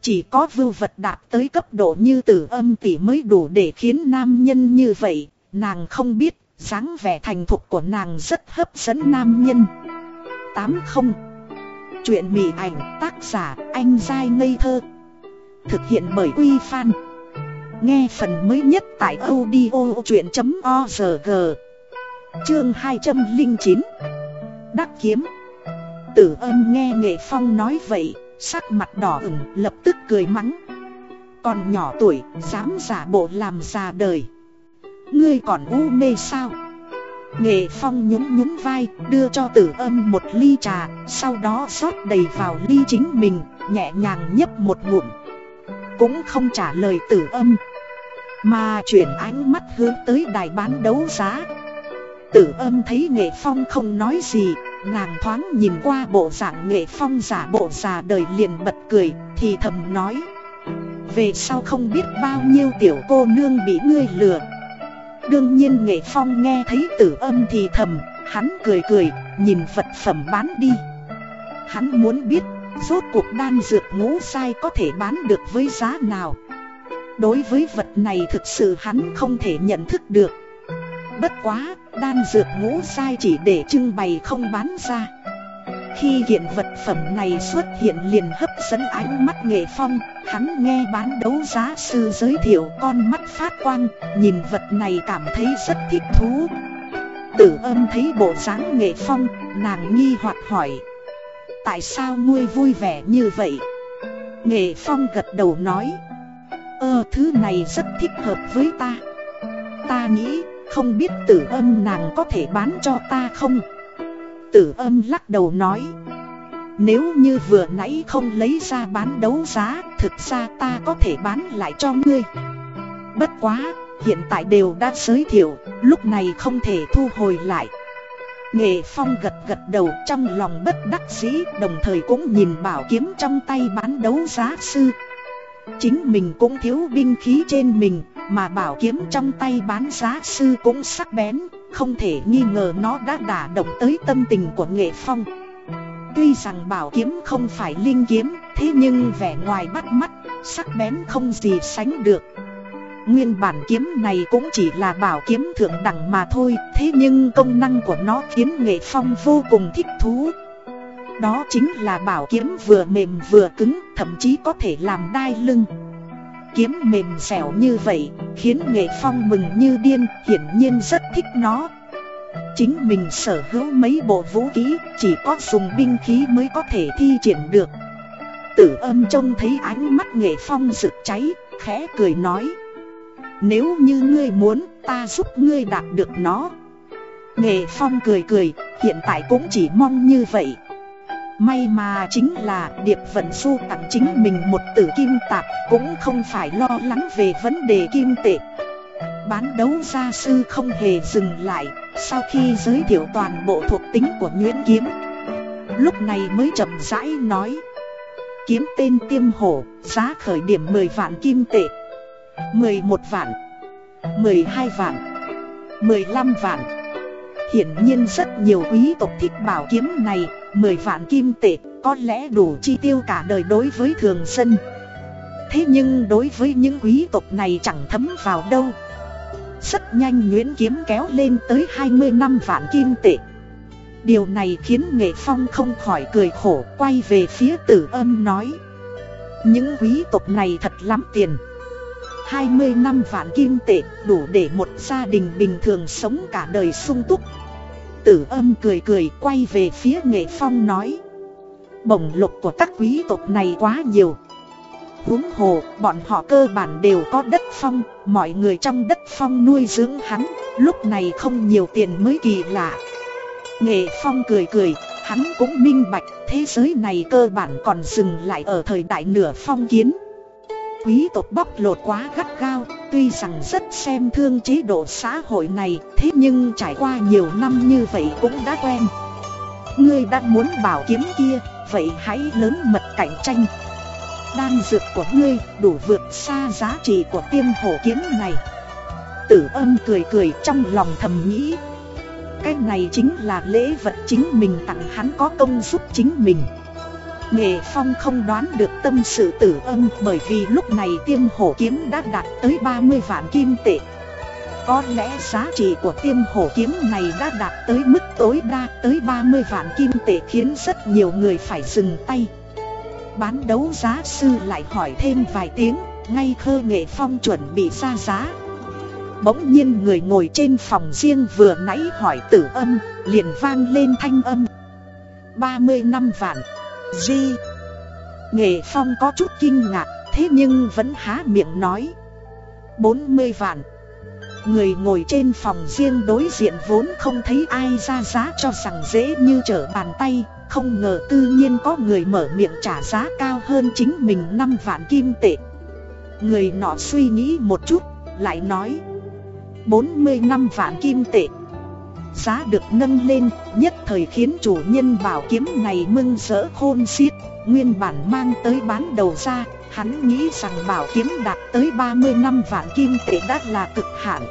Chỉ có vưu vật đạt tới cấp độ như tử âm tỷ mới đủ để khiến nam nhân như vậy, Nàng không biết, dáng vẻ thành thục của nàng rất hấp dẫn nam nhân. 80 Chuyện mỉ ảnh, tác giả, anh dai ngây thơ. Thực hiện bởi Uy Fan Nghe phần mới nhất tại audio chuyện.org Chương 209 Đắc kiếm. Tử âm nghe nghệ phong nói vậy, Sắc mặt đỏ ửng, lập tức cười mắng. Còn nhỏ tuổi, dám giả bộ làm già đời. Ngươi còn u mê sao? Nghệ phong nhún nhún vai, đưa cho tử âm một ly trà, Sau đó rót đầy vào ly chính mình, Nhẹ nhàng nhấp một ngụm. Cũng không trả lời tử âm mà chuyển ánh mắt hướng tới đài bán đấu giá. Tử âm thấy nghệ phong không nói gì Nàng thoáng nhìn qua bộ dạng nghệ phong giả bộ già đời liền bật cười, Thì thầm nói. Về sau không biết bao nhiêu tiểu cô nương bị ngươi lừa. Đương nhiên nghệ phong nghe thấy tử âm thì thầm, Hắn cười cười, nhìn vật phẩm bán đi. Hắn muốn biết, Rốt cuộc đan dược ngũ sai có thể bán được với giá nào. Đối với vật này thực sự hắn không thể nhận thức được. Bất quá, đan dược ngũ sai chỉ để trưng bày không bán ra. Khi hiện vật phẩm này xuất hiện liền hấp dẫn ánh mắt nghệ phong Hắn nghe bán đấu giá sư giới thiệu con mắt phát quang Nhìn vật này cảm thấy rất thích thú. Tử âm thấy bộ dáng nghệ phong, nàng nghi hoặc hỏi Tại sao ngươi vui vẻ như vậy? Nghệ Phong gật đầu nói Ơ thứ này rất thích hợp với ta. Ta nghĩ không biết tử âm nàng có thể bán cho ta không? Tử âm lắc đầu nói Nếu như vừa nãy không lấy ra bán đấu giá Thực ra ta có thể bán lại cho ngươi. Bất quá, hiện tại đều đã giới thiệu Lúc này không thể thu hồi lại. Nghệ Phong gật gật đầu trong lòng bất đắc dĩ Đồng thời cũng nhìn bảo kiếm trong tay bán đấu giá sư. Chính mình cũng thiếu binh khí trên mình, Mà bảo kiếm trong tay bán giá sư cũng sắc bén, Không thể nghi ngờ nó đã đả động tới tâm tình của Nghệ Phong. Tuy rằng bảo kiếm không phải linh kiếm, Thế nhưng vẻ ngoài bắt mắt, Sắc bén không gì sánh được. Nguyên bản kiếm này cũng chỉ là bảo kiếm thượng đẳng mà thôi, Thế nhưng công năng của nó khiến nghệ phong vô cùng thích thú. Đó chính là bảo kiếm vừa mềm vừa cứng, Thậm chí có thể làm đai lưng. Kiếm mềm dẻo như vậy, Khiến nghệ phong mừng như điên, Hiển nhiên rất thích nó. Chính mình sở hữu mấy bộ vũ khí, Chỉ có dùng binh khí mới có thể thi triển được. Tử âm trông thấy ánh mắt nghệ phong rực cháy, Khẽ cười nói. Nếu như ngươi muốn, ta giúp ngươi đạt được nó. Nghệ Phong cười cười, hiện tại cũng chỉ mong như vậy. May mà chính là Điệp Vận Du tặng chính mình một tử kim tạp Cũng không phải lo lắng về vấn đề kim tệ. Bán đấu gia sư không hề dừng lại, Sau khi giới thiệu toàn bộ thuộc tính của Nguyễn Kiếm. Lúc này mới chậm rãi nói, Kiếm tên tiêm hổ, Giá khởi điểm 10 vạn kim tệ 11 vạn 12 vạn 15 vạn. Hiển nhiên rất nhiều quý tộc thích bảo kiếm này 10 vạn kim tệ, có lẽ đủ chi tiêu cả đời đối với thường dân. Thế nhưng đối với những quý tộc này chẳng thấm vào đâu. Rất nhanh Nguyễn Kiếm kéo lên tới 20 năm vạn kim tệ. Điều này khiến Nghệ Phong không khỏi cười khổ, quay về phía tử âm nói. Những quý tộc này thật lắm tiền. 20 năm vạn kim tệ đủ để một gia đình bình thường sống cả đời sung túc. Tử âm cười cười quay về phía Nghệ Phong nói. Bổng lục của các quý tộc này quá nhiều. Huống hồ, bọn họ cơ bản đều có đất phong, Mọi người trong đất phong nuôi dưỡng hắn, Lúc này không nhiều tiền mới kỳ lạ. Nghệ Phong cười cười, Hắn cũng minh bạch, thế giới này cơ bản còn dừng lại ở thời đại nửa phong kiến. Quý tộc bóc lột quá gắt gao Tuy rằng rất xem thương chế độ xã hội này, Thế nhưng trải qua nhiều năm như vậy cũng đã quen. Ngươi đã muốn bảo kiếm kia, Vậy hãy lớn mật cạnh tranh. Đan dược của ngươi đủ vượt xa giá trị của tiêm hổ kiếm này. Tử âm cười cười trong lòng thầm nghĩ. Cái này chính là lễ vật chính mình tặng hắn có công giúp chính mình. Nghệ Phong không đoán được tâm sự tử âm bởi vì lúc này tiêm hổ kiếm đã đạt tới 30 vạn kim tệ. Có lẽ giá trị của tiêm hổ kiếm này đã đạt tới mức tối đa tới 30 vạn kim tệ khiến rất nhiều người phải dừng tay. Bán đấu giá sư lại hỏi thêm vài tiếng, ngay khơ Nghệ Phong chuẩn bị ra giá. Bỗng nhiên người ngồi trên phòng riêng vừa nãy hỏi tử âm, liền vang lên thanh âm. 30 năm vạn. Di Nghệ Phong có chút kinh ngạc, Thế nhưng vẫn há miệng nói. 40 vạn. Người ngồi trên phòng riêng đối diện vốn không thấy ai ra giá cho rằng dễ như trở bàn tay, Không ngờ tự nhiên có người mở miệng trả giá cao hơn chính mình 5 vạn kim tệ. Người nọ suy nghĩ một chút, Lại nói. 45 vạn kim tệ. Giá được nâng lên, nhất thời khiến chủ nhân bảo kiếm này mưng rỡ khôn xiết. Nguyên bản mang tới bán đầu ra, hắn nghĩ rằng bảo kiếm đạt tới 30 năm vạn kim tệ đã là cực hạn.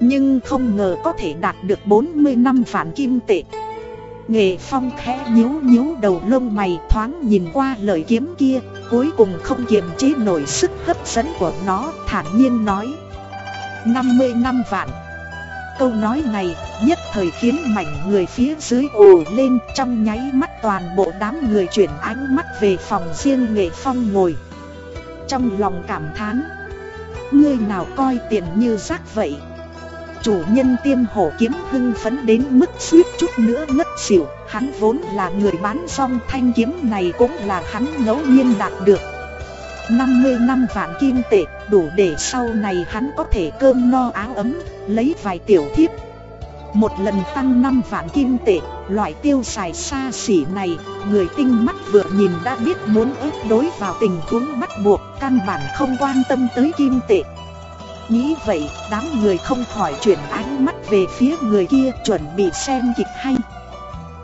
Nhưng không ngờ có thể đạt được 40 năm vạn kim tệ. Nghệ phong khẽ nhíu nhíu đầu lông mày thoáng nhìn qua lời kiếm kia Cuối cùng không kiềm chế nổi sức hấp dẫn của nó thản nhiên nói. 50 năm vạn Câu nói này nhất thời khiến mảnh người phía dưới ồ lên trong nháy mắt toàn bộ đám người chuyển ánh mắt về phòng riêng nghệ phong ngồi. Trong lòng cảm thán, ngươi nào coi tiền như rác vậy. Chủ nhân tiêm hổ kiếm hưng phấn đến mức suýt chút nữa ngất xỉu, hắn vốn là người bán xong thanh kiếm này cũng là hắn ngẫu nhiên đạt được. 50 năm vạn kim tệ đủ để sau này hắn có thể cơm no áo ấm, lấy vài tiểu thiếp. Một lần tăng 5 vạn kim tệ, loại tiêu xài xa xỉ này, người tinh mắt vừa nhìn đã biết muốn ép đối vào tình huống bắt buộc, căn bản không quan tâm tới kim tệ. Nghĩ vậy, đám người không khỏi chuyển ánh mắt về phía người kia chuẩn bị xem kịch hay.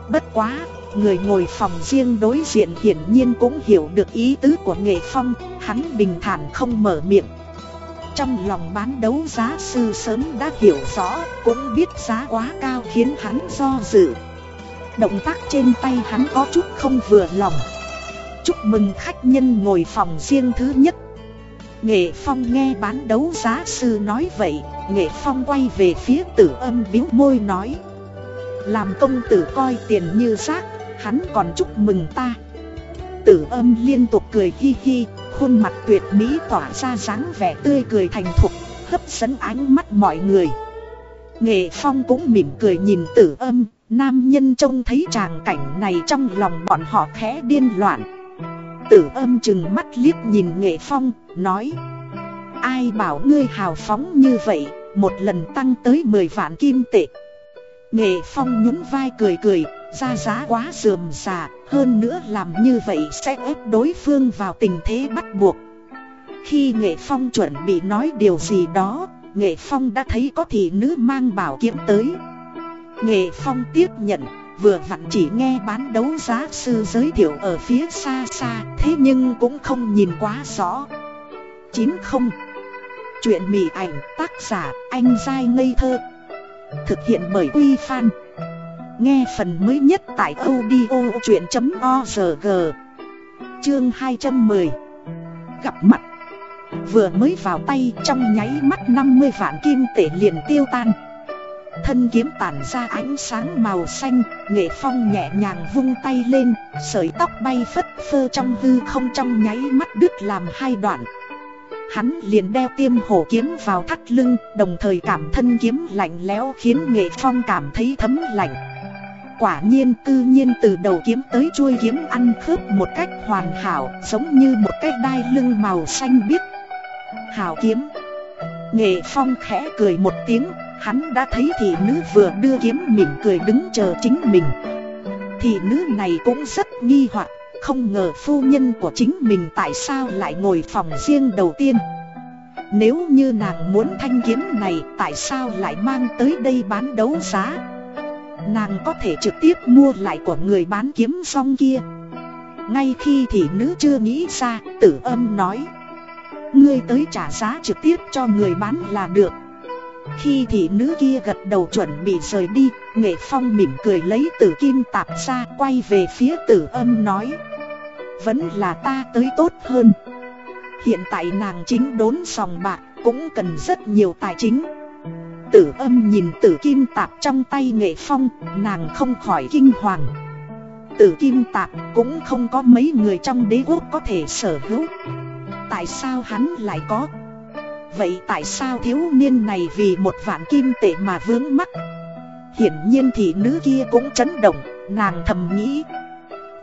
Bất quá, Người ngồi phòng riêng đối diện hiển nhiên cũng hiểu được ý tứ của nghệ phong, Hắn bình thản không mở miệng. Trong lòng bán đấu giá sư sớm đã hiểu rõ, Cũng biết giá quá cao khiến hắn do dự. Động tác trên tay hắn có chút không vừa lòng. Chúc mừng khách nhân ngồi phòng riêng thứ nhất. Nghệ Phong nghe bán đấu giá sư nói vậy, Nghệ Phong quay về phía tử âm biếu môi nói, Làm công tử coi tiền như rác hắn còn chúc mừng ta. Tử âm liên tục cười hi hi Khuôn mặt tuyệt mỹ tỏa ra dáng vẻ tươi cười thành thục Hấp dẫn ánh mắt mọi người. Nghệ Phong cũng mỉm cười nhìn tử âm Nam nhân trông thấy tràng cảnh này trong lòng bọn họ khẽ điên loạn. Tử âm chừng mắt liếc nhìn Nghệ Phong Nói Ai bảo ngươi hào phóng như vậy Một lần tăng tới 10 vạn kim tệ? Nghệ Phong nhún vai cười cười, ra giá quá dườm xà hơn nữa làm như vậy sẽ ép đối phương vào tình thế bắt buộc. Khi Nghệ Phong chuẩn bị nói điều gì đó, Nghệ Phong đã thấy có thị nữ mang bảo kiếm tới. Nghệ Phong tiếp nhận, vừa vặn chỉ nghe bán đấu giá sư giới thiệu ở phía xa xa, thế nhưng cũng không nhìn quá rõ. 90 Chuyện mỉ ảnh tác giả anh giai ngây thơ Thực hiện bởi Quy Phan Nghe phần mới nhất tại audio.org Chương 210 Gặp mặt. Vừa mới vào tay trong nháy mắt 50 vạn kim tể liền tiêu tan. Thân kiếm tản ra ánh sáng màu xanh, Nghệ phong nhẹ nhàng vung tay lên, Sợi tóc bay phất phơ trong hư không trong nháy mắt đứt làm hai đoạn. Hắn liền đeo tiêm hổ kiếm vào thắt lưng, Đồng thời cảm thân kiếm lạnh lẽo khiến nghệ phong cảm thấy thấm lạnh. Quả nhiên cư nhiên từ đầu kiếm tới chuôi kiếm ăn khớp một cách hoàn hảo, Giống như một cái đai lưng màu xanh biếc. Hảo kiếm. Nghệ phong khẽ cười một tiếng, Hắn đã thấy thị nữ vừa đưa kiếm mỉm cười đứng chờ chính mình. Thị nữ này cũng rất nghi hoặc, Không ngờ phu nhân của chính mình tại sao lại ngồi phòng riêng đầu tiên. Nếu như nàng muốn thanh kiếm này, tại sao lại mang tới đây bán đấu giá? Nàng có thể trực tiếp mua lại của người bán kiếm xong kia. Ngay khi thị nữ chưa nghĩ ra, tử âm nói. Ngươi tới trả giá trực tiếp cho người bán là được. Khi thị nữ kia gật đầu chuẩn bị rời đi, Nghệ Phong mỉm cười lấy tử kim tạp ra quay về phía tử âm nói. Vẫn là ta tới tốt hơn. Hiện tại nàng chính đốn sòng bạc, cũng cần rất nhiều tài chính. Tử âm nhìn tử kim tạp trong tay nghệ phong, Nàng không khỏi kinh hoàng. Tử kim tạp cũng không có mấy người trong đế quốc có thể sở hữu. Tại sao hắn lại có? Vậy tại sao thiếu niên này vì một vạn kim tệ mà vướng mắc? Hiển nhiên thì nữ kia cũng chấn động, Nàng thầm nghĩ.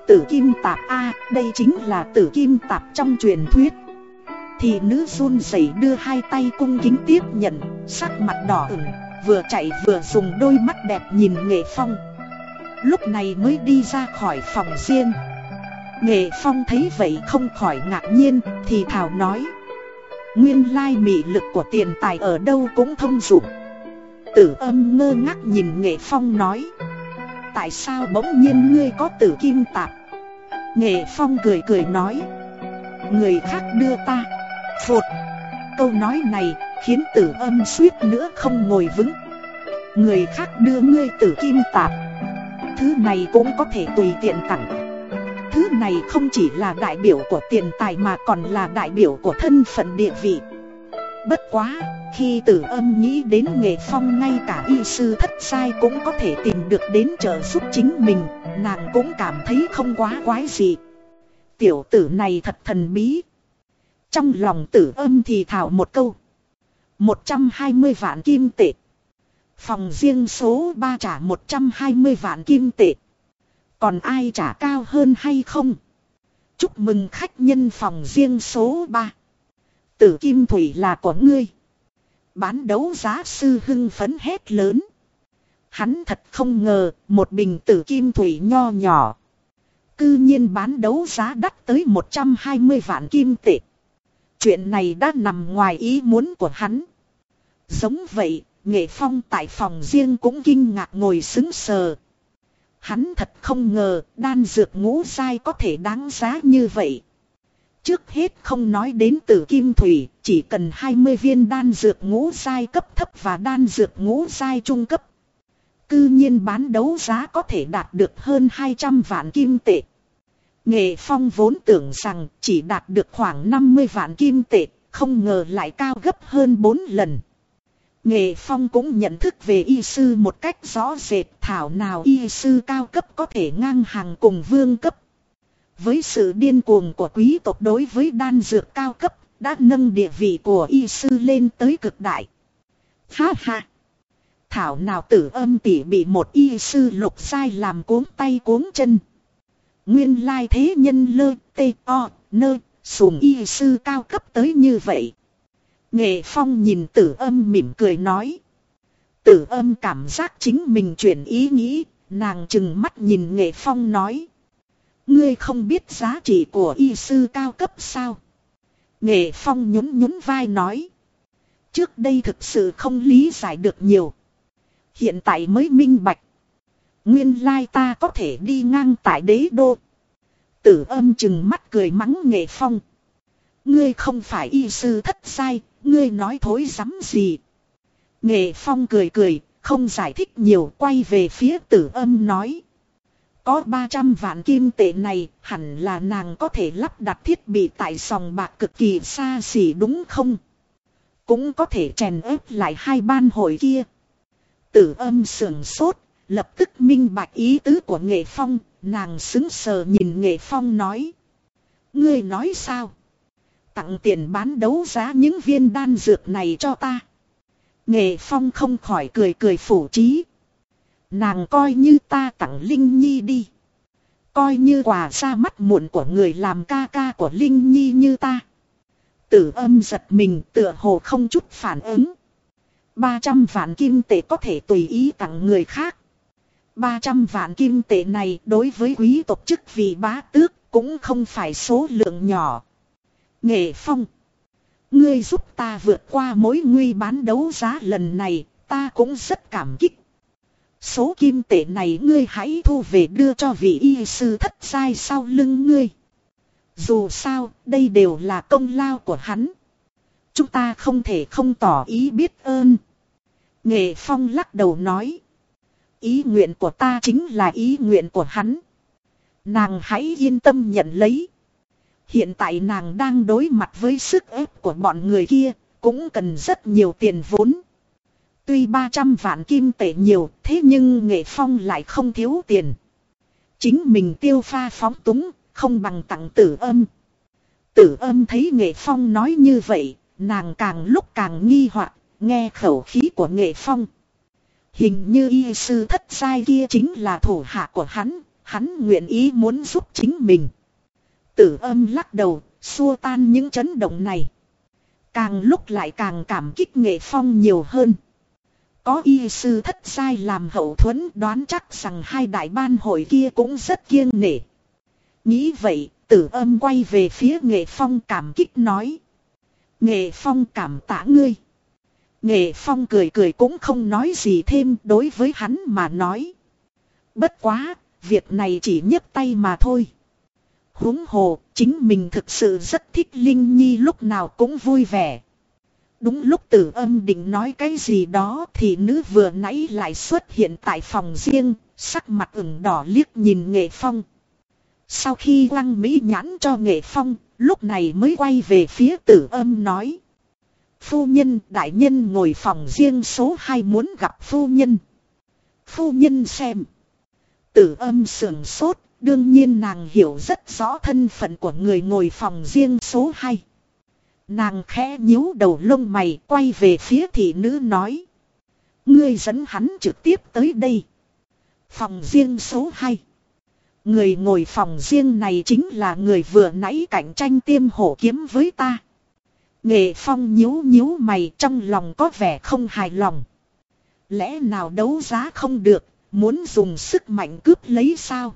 Tử kim tạp A, đây chính là tử kim tạp trong truyền thuyết. Thì nữ run rẩy đưa hai tay cung kính tiếp nhận Sắc mặt đỏ ửng Vừa chạy vừa dùng đôi mắt đẹp nhìn nghệ phong. Lúc này mới đi ra khỏi phòng riêng. Nghệ Phong thấy vậy không khỏi ngạc nhiên, thì thảo nói. Nguyên lai mị lực của tiền tài ở đâu cũng thông dụng. Tử âm ngơ ngác nhìn Nghệ Phong nói. Tại sao bỗng nhiên ngươi có tử kim tạp? Nghệ Phong cười cười nói. Người khác đưa ta. Phột Câu nói này khiến tử âm suýt nữa không ngồi vững. Người khác đưa ngươi tử kim tạp. Thứ này cũng có thể tùy tiện tặng. Thứ này không chỉ là đại biểu của tiền tài mà còn là đại biểu của thân phận địa vị. Bất quá, khi tử âm nghĩ đến nghệ phong ngay cả y sư thất sai cũng có thể tìm được đến trợ giúp chính mình Nàng cũng cảm thấy không quá quái gì. Tiểu tử này thật thần bí trong lòng tử âm thì thảo một câu 120 vạn kim tệ Phòng riêng số 3 trả 120 vạn kim tệ còn ai trả cao hơn hay không? Chúc mừng khách nhân phòng riêng số 3. Tử Kim Thủy là của ngươi. Bán đấu giá sư hưng phấn hét lớn. Hắn thật không ngờ, một bình tử Kim Thủy nho nhỏ. Cư nhiên bán đấu giá đắt tới 120 vạn kim tệ. Chuyện này đã nằm ngoài ý muốn của hắn. Giống vậy, Nghệ Phong tại phòng riêng cũng kinh ngạc ngồi xứng sờ, Hắn thật không ngờ đan dược ngũ sai có thể đáng giá như vậy. Trước hết không nói đến tử kim thủy, chỉ cần 20 viên đan dược ngũ sai cấp thấp và đan dược ngũ sai trung cấp. Cư nhiên bán đấu giá có thể đạt được hơn 200 vạn kim tệ. Nghệ Phong vốn tưởng rằng chỉ đạt được khoảng 50 vạn kim tệ, không ngờ lại cao gấp hơn 4 lần. Nghệ Phong cũng nhận thức về y sư một cách rõ rệt thảo nào y sư cao cấp có thể ngang hàng cùng vương cấp. Với sự điên cuồng của quý tộc đối với đan dược cao cấp, đã nâng địa vị của y sư lên tới cực đại. Ha ha! Thảo nào tử âm tỉ bị một y sư lục sai làm cuốn tay cuốn chân. Nguyên lai thế nhân lơ tê o nơ sùng y sư cao cấp tới như vậy. Nghệ Phong nhìn tử âm mỉm cười nói. Tử âm cảm giác chính mình chuyển ý nghĩ, nàng chừng mắt nhìn nghệ phong nói. Ngươi không biết giá trị của y sư cao cấp sao? Nghệ phong nhún nhún vai nói. Trước đây thực sự không lý giải được nhiều. Hiện tại mới minh bạch. Nguyên lai ta có thể đi ngang tại đế đô. Tử âm chừng mắt cười mắng nghệ phong. Ngươi không phải y sư thất sai, ngươi nói thối rắm gì. Nghệ phong cười cười, không giải thích nhiều quay về phía tử âm nói. Có 300 vạn kim tệ này hẳn là nàng có thể lắp đặt thiết bị tại sòng bạc cực kỳ xa xỉ đúng không? Cũng có thể chèn ép lại hai ban hội kia. Tử âm sườn sốt, lập tức minh bạch ý tứ của nghệ phong, nàng xứng sờ nhìn nghệ phong nói. Ngươi nói sao? Tặng tiền bán đấu giá những viên đan dược này cho ta. Nghệ phong không khỏi cười cười phủ trí. Nàng coi như ta tặng Linh Nhi đi. Coi như quà ra mắt muộn của người làm ca ca của Linh Nhi như ta. Tử âm giật mình tựa hồ không chút phản ứng. 300 vạn kim tệ có thể tùy ý tặng người khác. 300 vạn kim tệ này đối với quý tộc chức vị bá tước cũng không phải số lượng nhỏ. Nghệ phong. Ngươi giúp ta vượt qua mối nguy bán đấu giá lần này, ta cũng rất cảm kích. Số kim tệ này ngươi hãy thu về đưa cho vị y sư thất sai sau lưng ngươi. Dù sao, đây đều là công lao của hắn. Chúng ta không thể không tỏ ý biết ơn. Nghệ Phong lắc đầu nói. Ý nguyện của ta chính là ý nguyện của hắn. Nàng hãy yên tâm nhận lấy. Hiện tại nàng đang đối mặt với sức ép của bọn người kia, cũng cần rất nhiều tiền vốn. Tuy 300 vạn kim tệ nhiều, thế nhưng nghệ phong lại không thiếu tiền. Chính mình tiêu pha phóng túng, không bằng tặng tử âm. Tử âm thấy nghệ phong nói như vậy, nàng càng lúc càng nghi hoặc nghe khẩu khí của nghệ phong. Hình như y sư thất sai kia chính là thủ hạ của hắn, hắn nguyện ý muốn giúp chính mình. Tử âm lắc đầu, xua tan những chấn động này. Càng lúc lại càng cảm kích nghệ phong nhiều hơn. Có y sư thất sai làm hậu thuẫn đoán chắc rằng hai đại ban hội kia cũng rất kiêng nể. Nghĩ vậy, tử âm quay về phía nghệ phong cảm kích nói. Nghệ phong cảm tạ ngươi. Nghệ phong cười cười cũng không nói gì thêm đối với hắn mà nói. Bất quá, việc này chỉ nhấc tay mà thôi. huống hồ, chính mình thực sự rất thích Linh Nhi lúc nào cũng vui vẻ. Đúng lúc tử âm định nói cái gì đó thì nữ vừa nãy lại xuất hiện tại phòng riêng, sắc mặt ửng đỏ liếc nhìn nghệ phong. Sau khi lăng mỹ nhãn cho nghệ phong, lúc này mới quay về phía tử âm nói. Phu nhân đại nhân ngồi phòng riêng số 2 muốn gặp phu nhân. Phu nhân xem. Tử âm sườn sốt, đương nhiên nàng hiểu rất rõ thân phận của người ngồi phòng riêng số 2. Nàng khẽ nhíu đầu lông mày quay về phía thị nữ nói. Ngươi dẫn hắn trực tiếp tới đây. Phòng riêng số 2. Người ngồi phòng riêng này chính là người vừa nãy cạnh tranh tiêm hổ kiếm với ta. Nghệ phong nhíu nhíu mày trong lòng có vẻ không hài lòng. Lẽ nào đấu giá không được, muốn dùng sức mạnh cướp lấy sao?